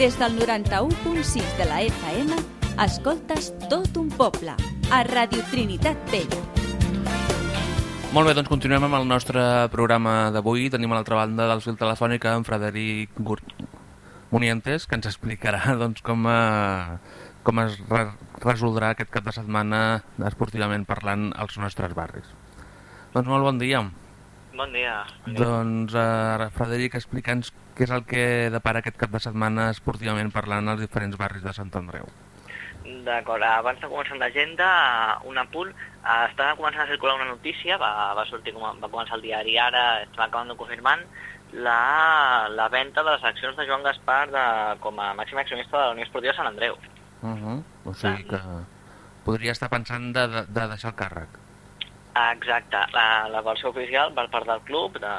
Des del 91.6 de la FM, escoltes tot un poble, a Radio Trinitat Vella. Molt bé, doncs continuem amb el nostre programa d'avui. Tenim a l'altra banda del fil telefònic en Frederic Gur... Munientes, que ens explicarà [laughs] doncs, com, eh, com es re resoldrà aquest cap de setmana esportivament parlant als nostres barris. Doncs molt bon dia. Bon dia. Doncs, eh, Frederic, explica'ns què és el que depara aquest cap de setmana esportivament parlant als diferents barris de Sant Andreu. D'acord, abans de començar l'agenda, un apunt, eh, estava començant a circular una notícia, va, va, sortir, va començar el diari ara, estem acabant de confirmant, la, la venda de les accions de Joan Gaspar de, com a màxim accionista de la Unió Esportiva Sant Andreu. Uh -huh. O sigui que podria estar pensant de, de, de deixar el càrrec. Ah, Exacte, la, la versió oficial per part del club, de,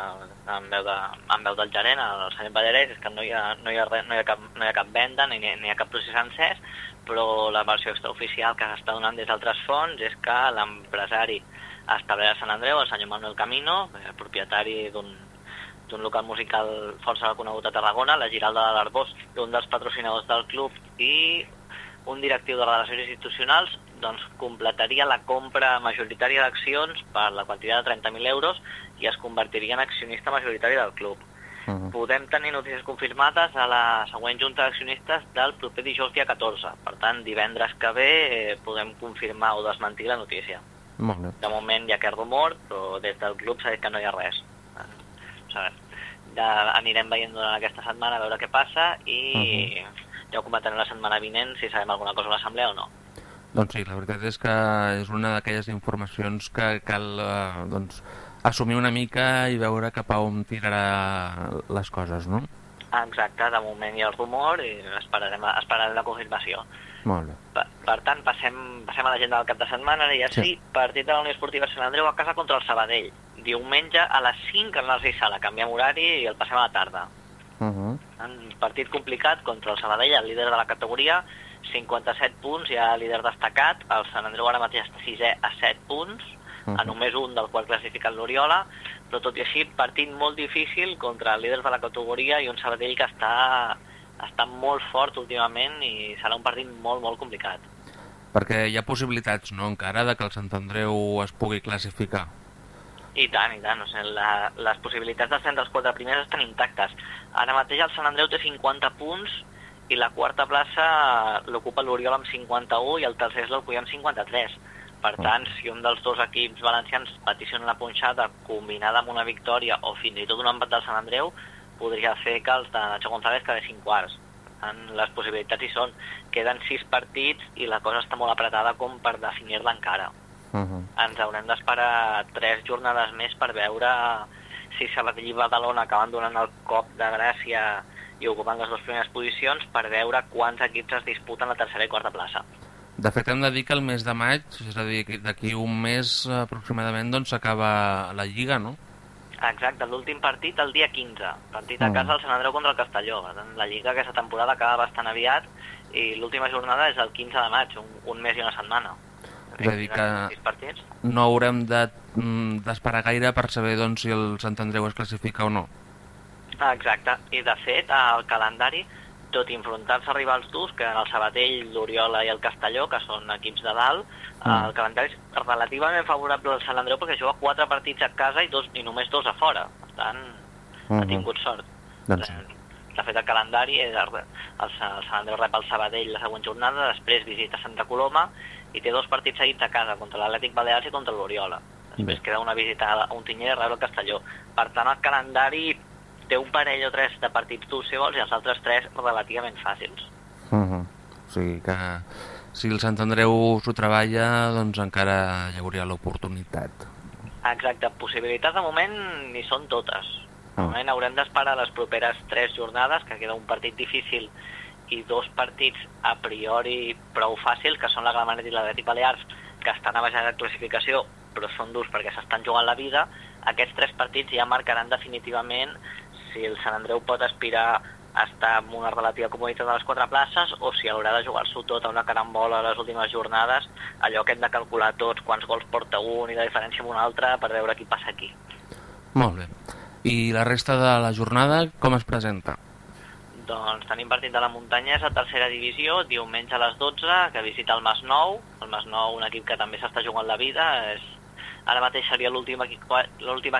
en, veu de, en veu del gerent, el senyor Ballarès, és que no hi ha, no hi ha, res, no hi ha, cap, no hi ha cap venda ni, ni hi ha cap procés encès, però la versió extraoficial que s'està donant des d'altres fonts és que l'empresari establert a Sant Andreu, el senyor Manuel Camino, eh, propietari d'un d'un local musical força reconegut a Tarragona, la Giralda de l'Arbós, un dels patrocinadors del club i un directiu de relacions institucionals doncs, completaria la compra majoritària d'accions per la quantitat de 30.000 euros i es convertiria en accionista majoritari del club. Podem tenir notícies confirmades a la següent junta d'accionistes del proper dijous dia 14. Per tant, divendres que ve eh, podem confirmar o desmentir la notícia. Molt bé. De moment hi ha aquest rumor, però des del club s'ha dit que no hi ha res. Eh, saber. Ja anirem veient durant aquesta setmana a veure què passa i ja ho comentarem la setmana vinent si sabem alguna cosa a l'assemblea o no. Doncs sí, la veritat és que és una d'aquelles informacions que cal eh, doncs, assumir una mica i veure cap a on tirarà les coses, no? Exacte, de moment hi ha el rumor i esperarem, esperarem la confirmació. Molt bé. Per, per tant, passem, passem a l'agenda del cap de setmana, ara ja sí. Sí. partit de la Unió Esportiva Sant Andreu a casa contra el Sabadell. Diumenge a les 5 en el Sala, canviem horari i el passem a la tarda. Uh -huh. Un partit complicat contra el Sabadell, el líder de la categoria, 57 punts, ja líder destacat, el Sant Andreu ara mateix està sisè a 7 punts, a només un del qual classificat l'Oriola, però tot i així partit molt difícil contra el líder de la categoria i un Sabadell que està, està molt fort últimament i serà un partit molt, molt complicat. Perquè hi ha possibilitats, no, encara, de que el Sant Andreu es pugui classificar. I tant, i tant. O sigui, la, les possibilitats d'ascens dels quatre primers estan intactes. Ara mateix el Sant Andreu té 50 punts i la quarta plaça l'ocupa l'Oriol amb 51 i el tercer és l'Alcoy amb 53. Per tant, si un dels dos equips valencians peticiona la punxada combinada amb una victòria o fins i tot un empat del Sant Andreu, podria fer que els de Nacho González quedessin quarts. Tant, les possibilitats hi són. Queden sis partits i la cosa està molt apretada com per definir-la encara. Uh -huh. Ens haurem d'esperar tres jornades més per veure si Sabadell i Badalona acaben donant el cop de gràcia i ocupant les dues primeres posicions per veure quants equips es disputen la tercera i quarta plaça. De fet, hem de dir que el mes de maig, és a dir, d'aquí un mes aproximadament, doncs s'acaba la Lliga, no? Exacte, l'últim partit el dia 15, partit a Mm. casa del Sant Andreu contra el Castelló. La Lliga aquesta temporada acaba bastant aviat i l'última jornada és el 15 de maig, un, un mes i una setmana. És a dir, que no haurem de, mm, d'esperar gaire per saber doncs, si el Sant Andreu es classifica o no. Ah, Exacte, i de fet el calendari, tot i enfrontar-se a rivals durs, que en el Sabadell, l'Oriola i el Castelló, que són equips de dalt, Mm. el calendari és relativament favorable al Sant Andreu perquè juga quatre partits a casa i, dos, i només dos a fora. Per tant, ha Mhm. tingut sort. Doncs sí. De fet, el calendari és el, el, el Sant Andreu rep el Sabadell la següent jornada, després visita Santa Coloma i té dos partits seguits a casa, contra l'Atlètic Balears i contra l'Oriola. Després queda una visita a Ontinyent i rebre el Castelló. Per tant, el calendari té un parell o tres de partits durs, si vols, i els altres tres relativament fàcils. Uh -huh. O sigui que si el Sant Andreu s'ho treballa, doncs encara hi hauria l'oportunitat. Exacte, possibilitats de moment ni són totes. De moment haurem d'esperar les properes tres jornades, que queda un partit difícil i dos partits a priori prou fàcils, que són la Gramenet i l'Atlètic Balears, que estan a baixar de classificació, però són durs perquè s'estan jugant la vida. Aquests tres partits ja marcaran definitivament si el Sant Andreu pot aspirar a estar en una relativa comoditat de les quatre places o si haurà de jugar-s'ho tot a una carambola a les últimes jornades, allò que hem de calcular tots, quants gols porta un i la diferència amb un altre per veure qui passa aquí. Molt bé. I la resta de la jornada com es presenta? Doncs tenim partit de la muntanyesa, tercera divisió, diumenge a les 12, que visita el Masnou. El Masnou, un equip que també s'està jugant la vida, és... ara mateix seria l'últim equip,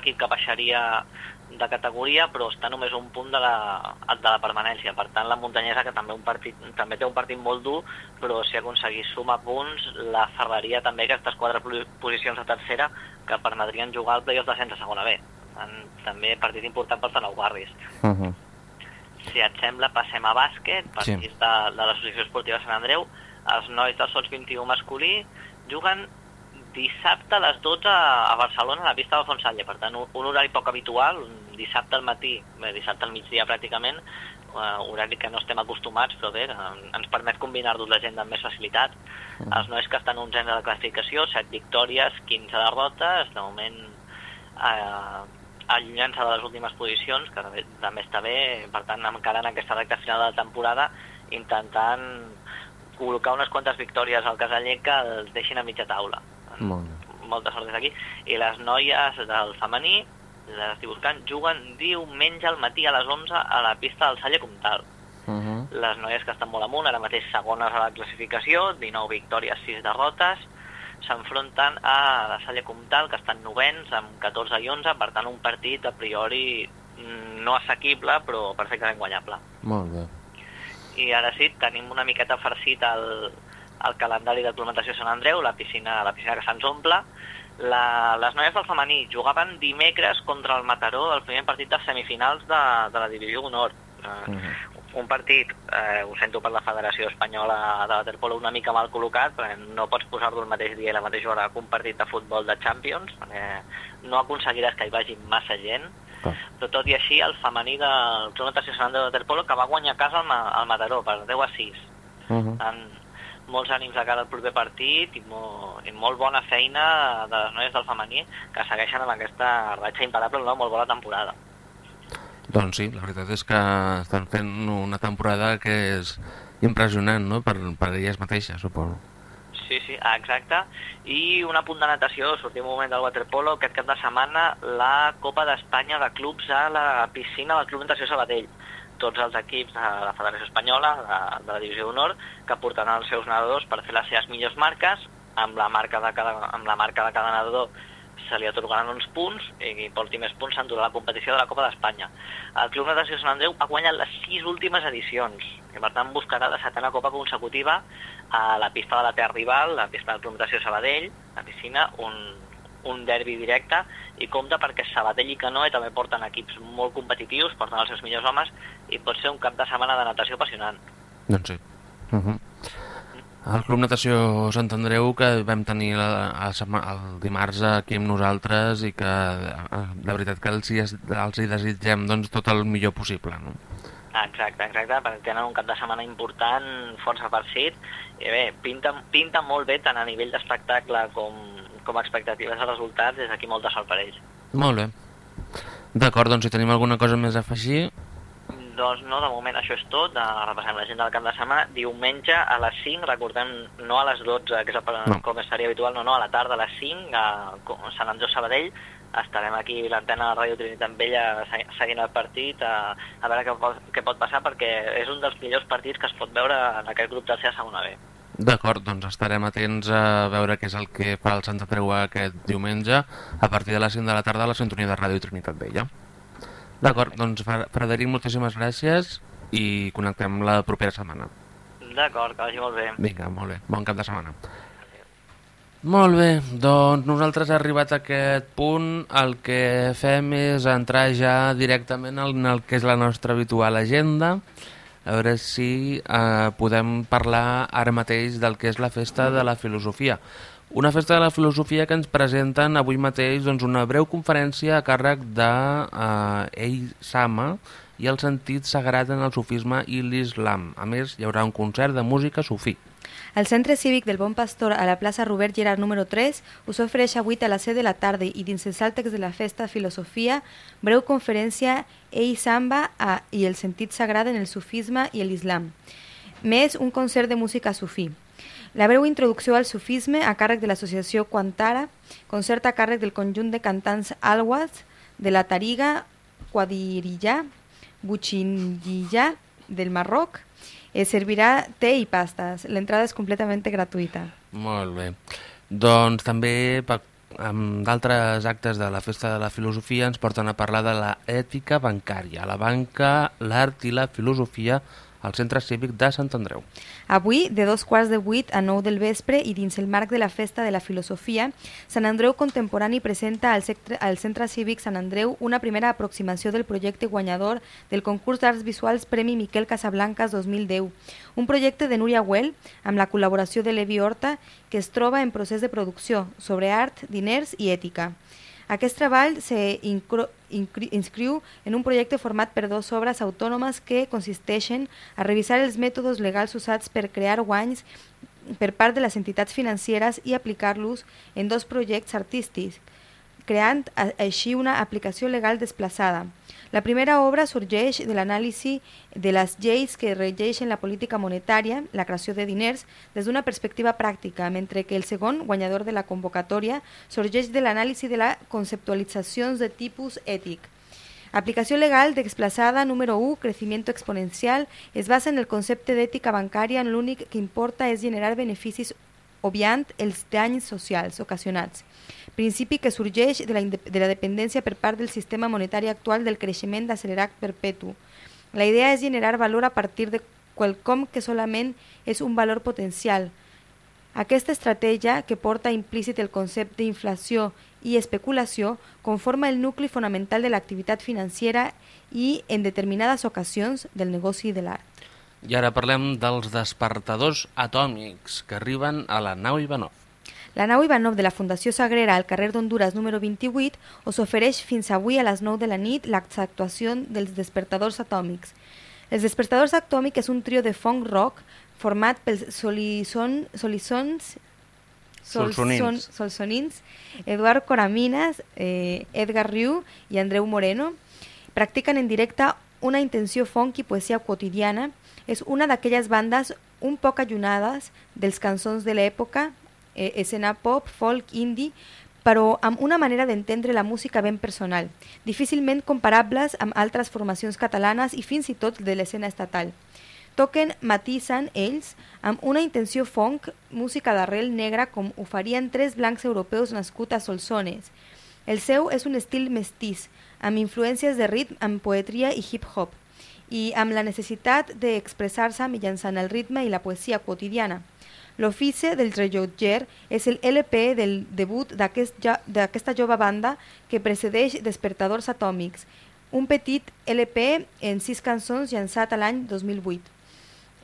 equip que baixaria de categoria, però està només un punt de la, de la permanència. Per tant, la muntanyesa, que també, un partit, també té un partit molt dur, però si aconseguís sumar punts, la ferraria també aquestes quatre posicions de tercera que permetrien jugar al play-off descens a segona B. També partit important pels de nou barris. Uh -huh. Si et sembla, passem a bàsquet, Sí. partits de, de l'Associació Esportiva Sant Andreu. Els nois del Sots 21 masculí juguen dissabte a les 12 a Barcelona, a la pista del Fonsalle. Per tant, un, horari poc habitual, un dissabte al matí, bé, dissabte al migdia pràcticament, uh, horari que no estem acostumats, però bé, ens permet combinar-nos l'agenda amb més facilitat. Els nois que estan 11 de la classificació, 7 victòries, 15 derrotes, de moment eh, allunyant-se de les últimes posicions, que també, també està bé, per tant, encara en aquesta recta final de la temporada, intentant col·locar unes quantes victòries al caseller que els deixin a mitja taula. Molt bé. Molta sort des d'aquí. I les noies del femení, les estic buscant, juguen diumenge al matí a les 11 a la pista del Salle Comtal. Uh -huh. Les noies que estan molt amunt, ara mateix segones a la classificació, 19 victòries, 6 derrotes, s'enfronten a la Salle Comtal, que estan novens, amb 14 i 11, per tant un partit a priori mm, no assequible, però perfectament guanyable. Molt bé. I ara sí, tenim una miqueta farcit el, el calendari d'aclimatació Sant Andreu, la piscina, la piscina que se'ns omple. La, les noies del femení jugaven dimecres contra el Mataró el primer partit de semifinals de, de la Divisió Honor. Eh, un partit, eh, ho sento per la Federació Espanyola de Waterpolo, una mica mal col·locat, perquè no pots posar-lo el mateix dia i la mateixa hora que un partit de futbol de Champions, perquè no aconseguiràs que hi vagi massa gent, Clar. Però tot i així, el femení del Club Natació Sant Andreu de Waterpolo, que va guanyar a casa al, Ma al Mataró per 10 a 6. Uh -huh. Tant, molts ànims de cara al proper partit i, mo, i molt bona feina de les noies del femení que segueixen amb aquesta ratxa imparable, no? molt bona temporada. Doncs sí, la veritat és que estan fent una temporada que és impressionant, no?, per, per elles mateixes, suposo. Sí, sí, exacte. I un apunt de natació, sortim un moment del waterpolo, aquest cap de setmana la Copa d'Espanya de clubs a la piscina del Club Natació Sabadell. Tots els equips de la Federació Espanyola, de, de la Divisió d'Honor, que portaran els seus nedadors per fer les seves millors marques, amb la marca de cada, amb la marca de cada nedador se li atorgaran uns punts i qui porti més punts s'endurà la competició de la Copa d'Espanya. El Club Natació Sant Andreu ha guanyat les sis últimes edicions i per tant buscarà la setena Copa consecutiva a la pista de la Terra Rival, la pista del Club Natació Sabadell, la piscina, un, un derbi directe i compta perquè Sabadell i Canoe també porten equips molt competitius, porten els seus millors homes i pot ser un cap de setmana de natació apassionant. Doncs sí. Uh -huh. El Club Natació Sant Andreu que vam tenir la, la setma- el dimarts aquí amb nosaltres i que eh, la veritat que els hi, els hi desitgem doncs, tot el millor possible. No? Exacte, exacte, perquè tenen un cap de setmana important, força farcit, i bé, pinta, pinta molt bé tant a nivell d'espectacle com, com a expectatives de resultats, des d'aquí molta sort per ells. Molt bé. D'acord, doncs si tenim alguna cosa més a afegir... Doncs no, de moment això és tot, de, repassem l'agenda del cap de setmana, diumenge a les 5, recordem, no a les 12, que és el, No. com seria habitual, no, no, a la tarda a les 5, a Sant Andreu Sabadell, estarem aquí l'antena de Ràdio Trinitat Vella se- seguint el partit a, a veure què pot, què pot passar perquè és un dels millors partits que es pot veure en aquest grup tercer a segona B. D'acord, doncs estarem atents a veure què és el que fa el Sant Andreu aquest diumenge a partir de les 5 de la tarda a la sintonia de Ràdio Trinitat Vella. D'acord, doncs Frederic, moltíssimes gràcies i connectem la propera setmana. D'acord, que vagi molt bé. Vinga, molt bé, bon cap de setmana. Molt bé, doncs nosaltres ha arribat a aquest punt, el que fem és entrar ja directament en el que és la nostra habitual agenda, a veure si eh, podem parlar ara mateix del que és la Festa de la Filosofia. Una Festa de la Filosofia que ens presenten avui mateix doncs, una breu conferència a càrrec de eh, Sama i el sentit sagrat en el sufisme i l'islam. A més, hi haurà un concert de música sufí. El Centre Cívic del Bon Pastor a la plaça Robert Gerard número 3 us ofereix avui a les 7 de la tarda i dins els àltex de la festa Filosofia, breu conferència Ei Samba a, el sentit sagrat en el sufisme i l'islam. Més un concert de música sufí. La breu introducció al sufisme a càrrec de l'associació Quantara, concert a càrrec del conjunt de cantants Alwas, de la Tariga, Quadirillà, Buchindillà del Marroc, eh, servirà té i pastes. L'entrada és completament gratuïta. Molt bé. Doncs també pa- amb d'altres actes de la Festa de la Filosofia ens porten a parlar de la ètica bancària, la banca, l'art i la filosofia al Centre Cívic de Sant Andreu. Avui, de dos quarts de vuit a nou del vespre i dins el marc de la Festa de la Filosofia, Sant Andreu Contemporani presenta al, sectre, al Centre Cívic Sant Andreu una primera aproximació del projecte guanyador del concurs d'arts visuals Premi Miquel Casablancas 2010, un projecte de Núria Güell amb la col·laboració de Levi Horta que es troba en procés de producció sobre art, diners i ètica. Aquest treball se inscriu en un projecte format per dues obres autònomes que consisteixen a revisar els mètodes legals usats per crear guanys per part de les entitats financeres i aplicar-los en dos projectes artístics, creant així una aplicació legal desplaçada. La primera obra sorgeix de l'anàlisi de les lleis que regeixen la política monetària, la creació de diners, des d'una perspectiva pràctica, mentre que el segon, guanyador de la convocatòria, sorgeix de l'anàlisi de la conceptualitzacions de tipus ètic. Aplicació legal desplaçada número 1, crecimiento exponencial, es basa en el concepte d'ètica bancària en l'únic que importa és generar beneficis obviant els danys socials ocasionats. Principi que sorgeix de la, de la dependència per part del sistema monetari actual del creixement accelerat perpetu. La idea és generar valor a partir de quelcom que solament és un valor potencial, aquesta estratègia, que porta implícit el concepte d'inflació i especulació, conforma el nucli fonamental de l'activitat financera i, en determinades ocasions, del negoci de l'art. I ara parlem dels despertadors atòmics que arriben a la nau Ivanov. La nau Ivanov de la Fundació Sagrera al carrer d'Honduras número 28 us ofereix fins avui a les 9 de la nit l'actuació dels despertadors atòmics. Els despertadors atòmics és un trio de funk rock format pels solison, solissons Solsonins. Solson- Solsonins, Eduard Coraminas, eh, Edgar Riu i Andreu Moreno. Practiquen en directe una intenció funk i poesia quotidiana. És una d'aquelles bandes un poc allunyades dels cançons de l'època, eh, escena pop, folk, indie, però amb una manera d'entendre la música ben personal, difícilment comparables amb altres formacions catalanes i fins i tot de l'escena estatal. Toquen, matisen ells, una intenció funk, música d'arrel negra com ho farien tres blancs europeus nascuts a Solsones. El seu és un estil mestís, amb influències de ritme, amb poetria i hip-hop, i amb la necessitat d'expressar-se mitjançant el ritme i la poesia quotidiana. L'ofici del rellotger és el LP del debut d'aquesta jove banda que precedeix Despertadors Atòmics, un petit LP en sis cançons llançat a l'any 2008.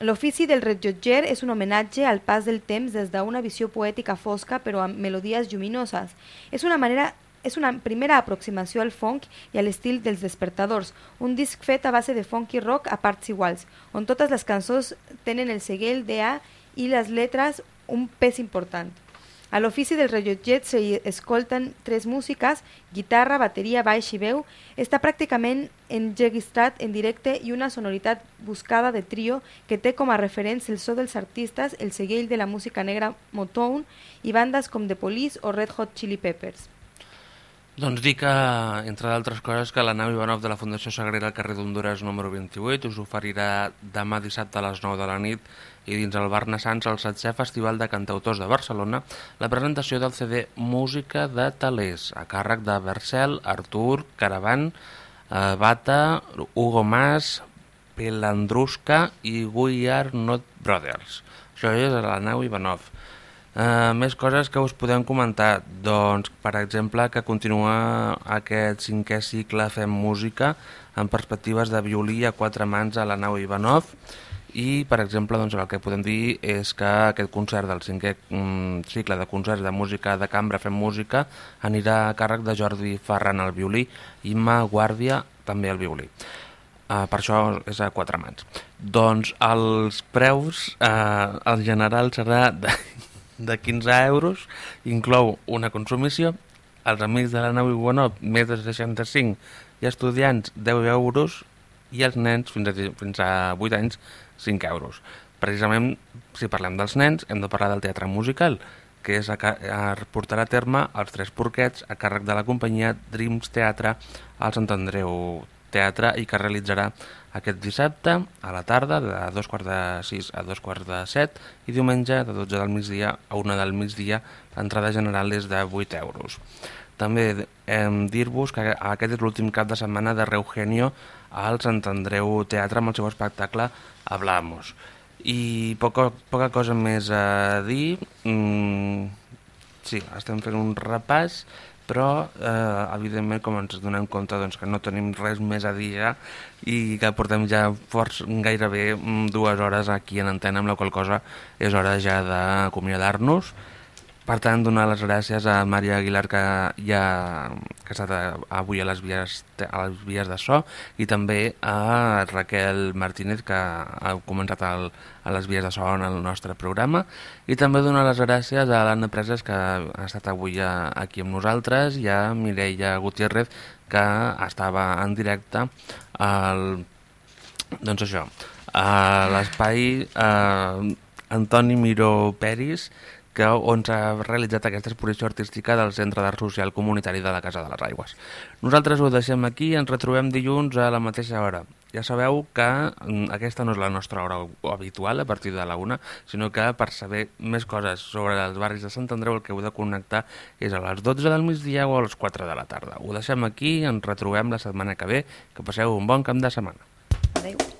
L'ofici del rellotger és un homenatge al pas del temps des d'una visió poètica fosca però amb melodies lluminoses. És una manera és una primera aproximació al funk i a l'estil dels despertadors, un disc fet a base de funk i rock a parts iguals, on totes les cançons tenen el segell d'A i les lletres un pes important. A l'ofici del rellotget s'hi escolten tres músiques, guitarra, bateria, baix i veu. Està pràcticament enregistrat en directe i una sonoritat buscada de trio que té com a referents el so dels artistes, el segell de la música negra Motown i bandes com The Police o Red Hot Chili Peppers. Doncs dir que, entre d'altres coses, que la nau Ivanov de la Fundació Sagrera al carrer d'Honduras número 28 us oferirà demà dissabte a les 9 de la nit i dins el Bar Nassans al 7è Festival de Cantautors de Barcelona la presentació del CD Música de Talers a càrrec de Bercel, Artur, Caravan, eh, Bata, Hugo Mas, Pelandrusca i We Are Not Brothers. Això és a la nau Ivanov. Uh, més coses que us podem comentar doncs, per exemple, que continua aquest cinquè cicle Fem Música amb perspectives de violí a quatre mans a la nau Ivanov i, per exemple, doncs, el que podem dir és que aquest concert del cinquè mm, cicle de concerts de música de cambra Fem Música anirà a càrrec de Jordi Ferran al violí i Ma Guàrdia també al violí. Uh, per això és a quatre mans. Doncs els preus, uh, el general serà de, de 15 euros, inclou una consumició, els amics de la nau Iguanop més de 65 i estudiants 10 euros i els nens fins a, fins a 8 anys 5 euros. Precisament, si parlem dels nens, hem de parlar del teatre musical, que és a, a portarà a terme els tres porquets a càrrec de la companyia Dreams Teatre al Sant Andreu Teatre i que realitzarà aquest dissabte a la tarda de dos quarts de sis a dos quarts de set i diumenge de 12 del migdia a una del migdia l'entrada general és de 8 euros. També hem dir-vos que aquest és l'últim cap de setmana de Reugenio al Sant Andreu Teatre amb el seu espectacle Hablamos. I poca, poca cosa més a dir. Mm, sí, estem fent un repàs, però eh, evidentment com ens donem compte doncs, que no tenim res més a dir ja i que portem ja forts, gairebé mm, dues hores aquí en antena, amb la qual cosa és hora ja d'acomiadar-nos. Per tant, donar les gràcies a Maria Aguilar, que ja que ha estat a- avui a les, vies, a les vies de so, i també a Raquel Martínez, que ha començat el, a les vies de so en el nostre programa, i també donar les gràcies a l'Anna Preses, que ha estat avui a, aquí amb nosaltres, i a Mireia Gutiérrez, que estava en directe al, doncs això, a l'espai eh, Antoni Miró Peris, que, on s'ha realitzat aquesta exposició artística del Centre d'Art Social Comunitari de la Casa de les Aigües. Nosaltres ho deixem aquí ens retrobem dilluns a la mateixa hora. Ja sabeu que mm, aquesta no és la nostra hora habitual a partir de la una, sinó que per saber més coses sobre els barris de Sant Andreu el que heu de connectar és a les 12 del migdia o a les 4 de la tarda. Ho deixem aquí ens retrobem la setmana que ve. Que passeu un bon camp de setmana. Adéu.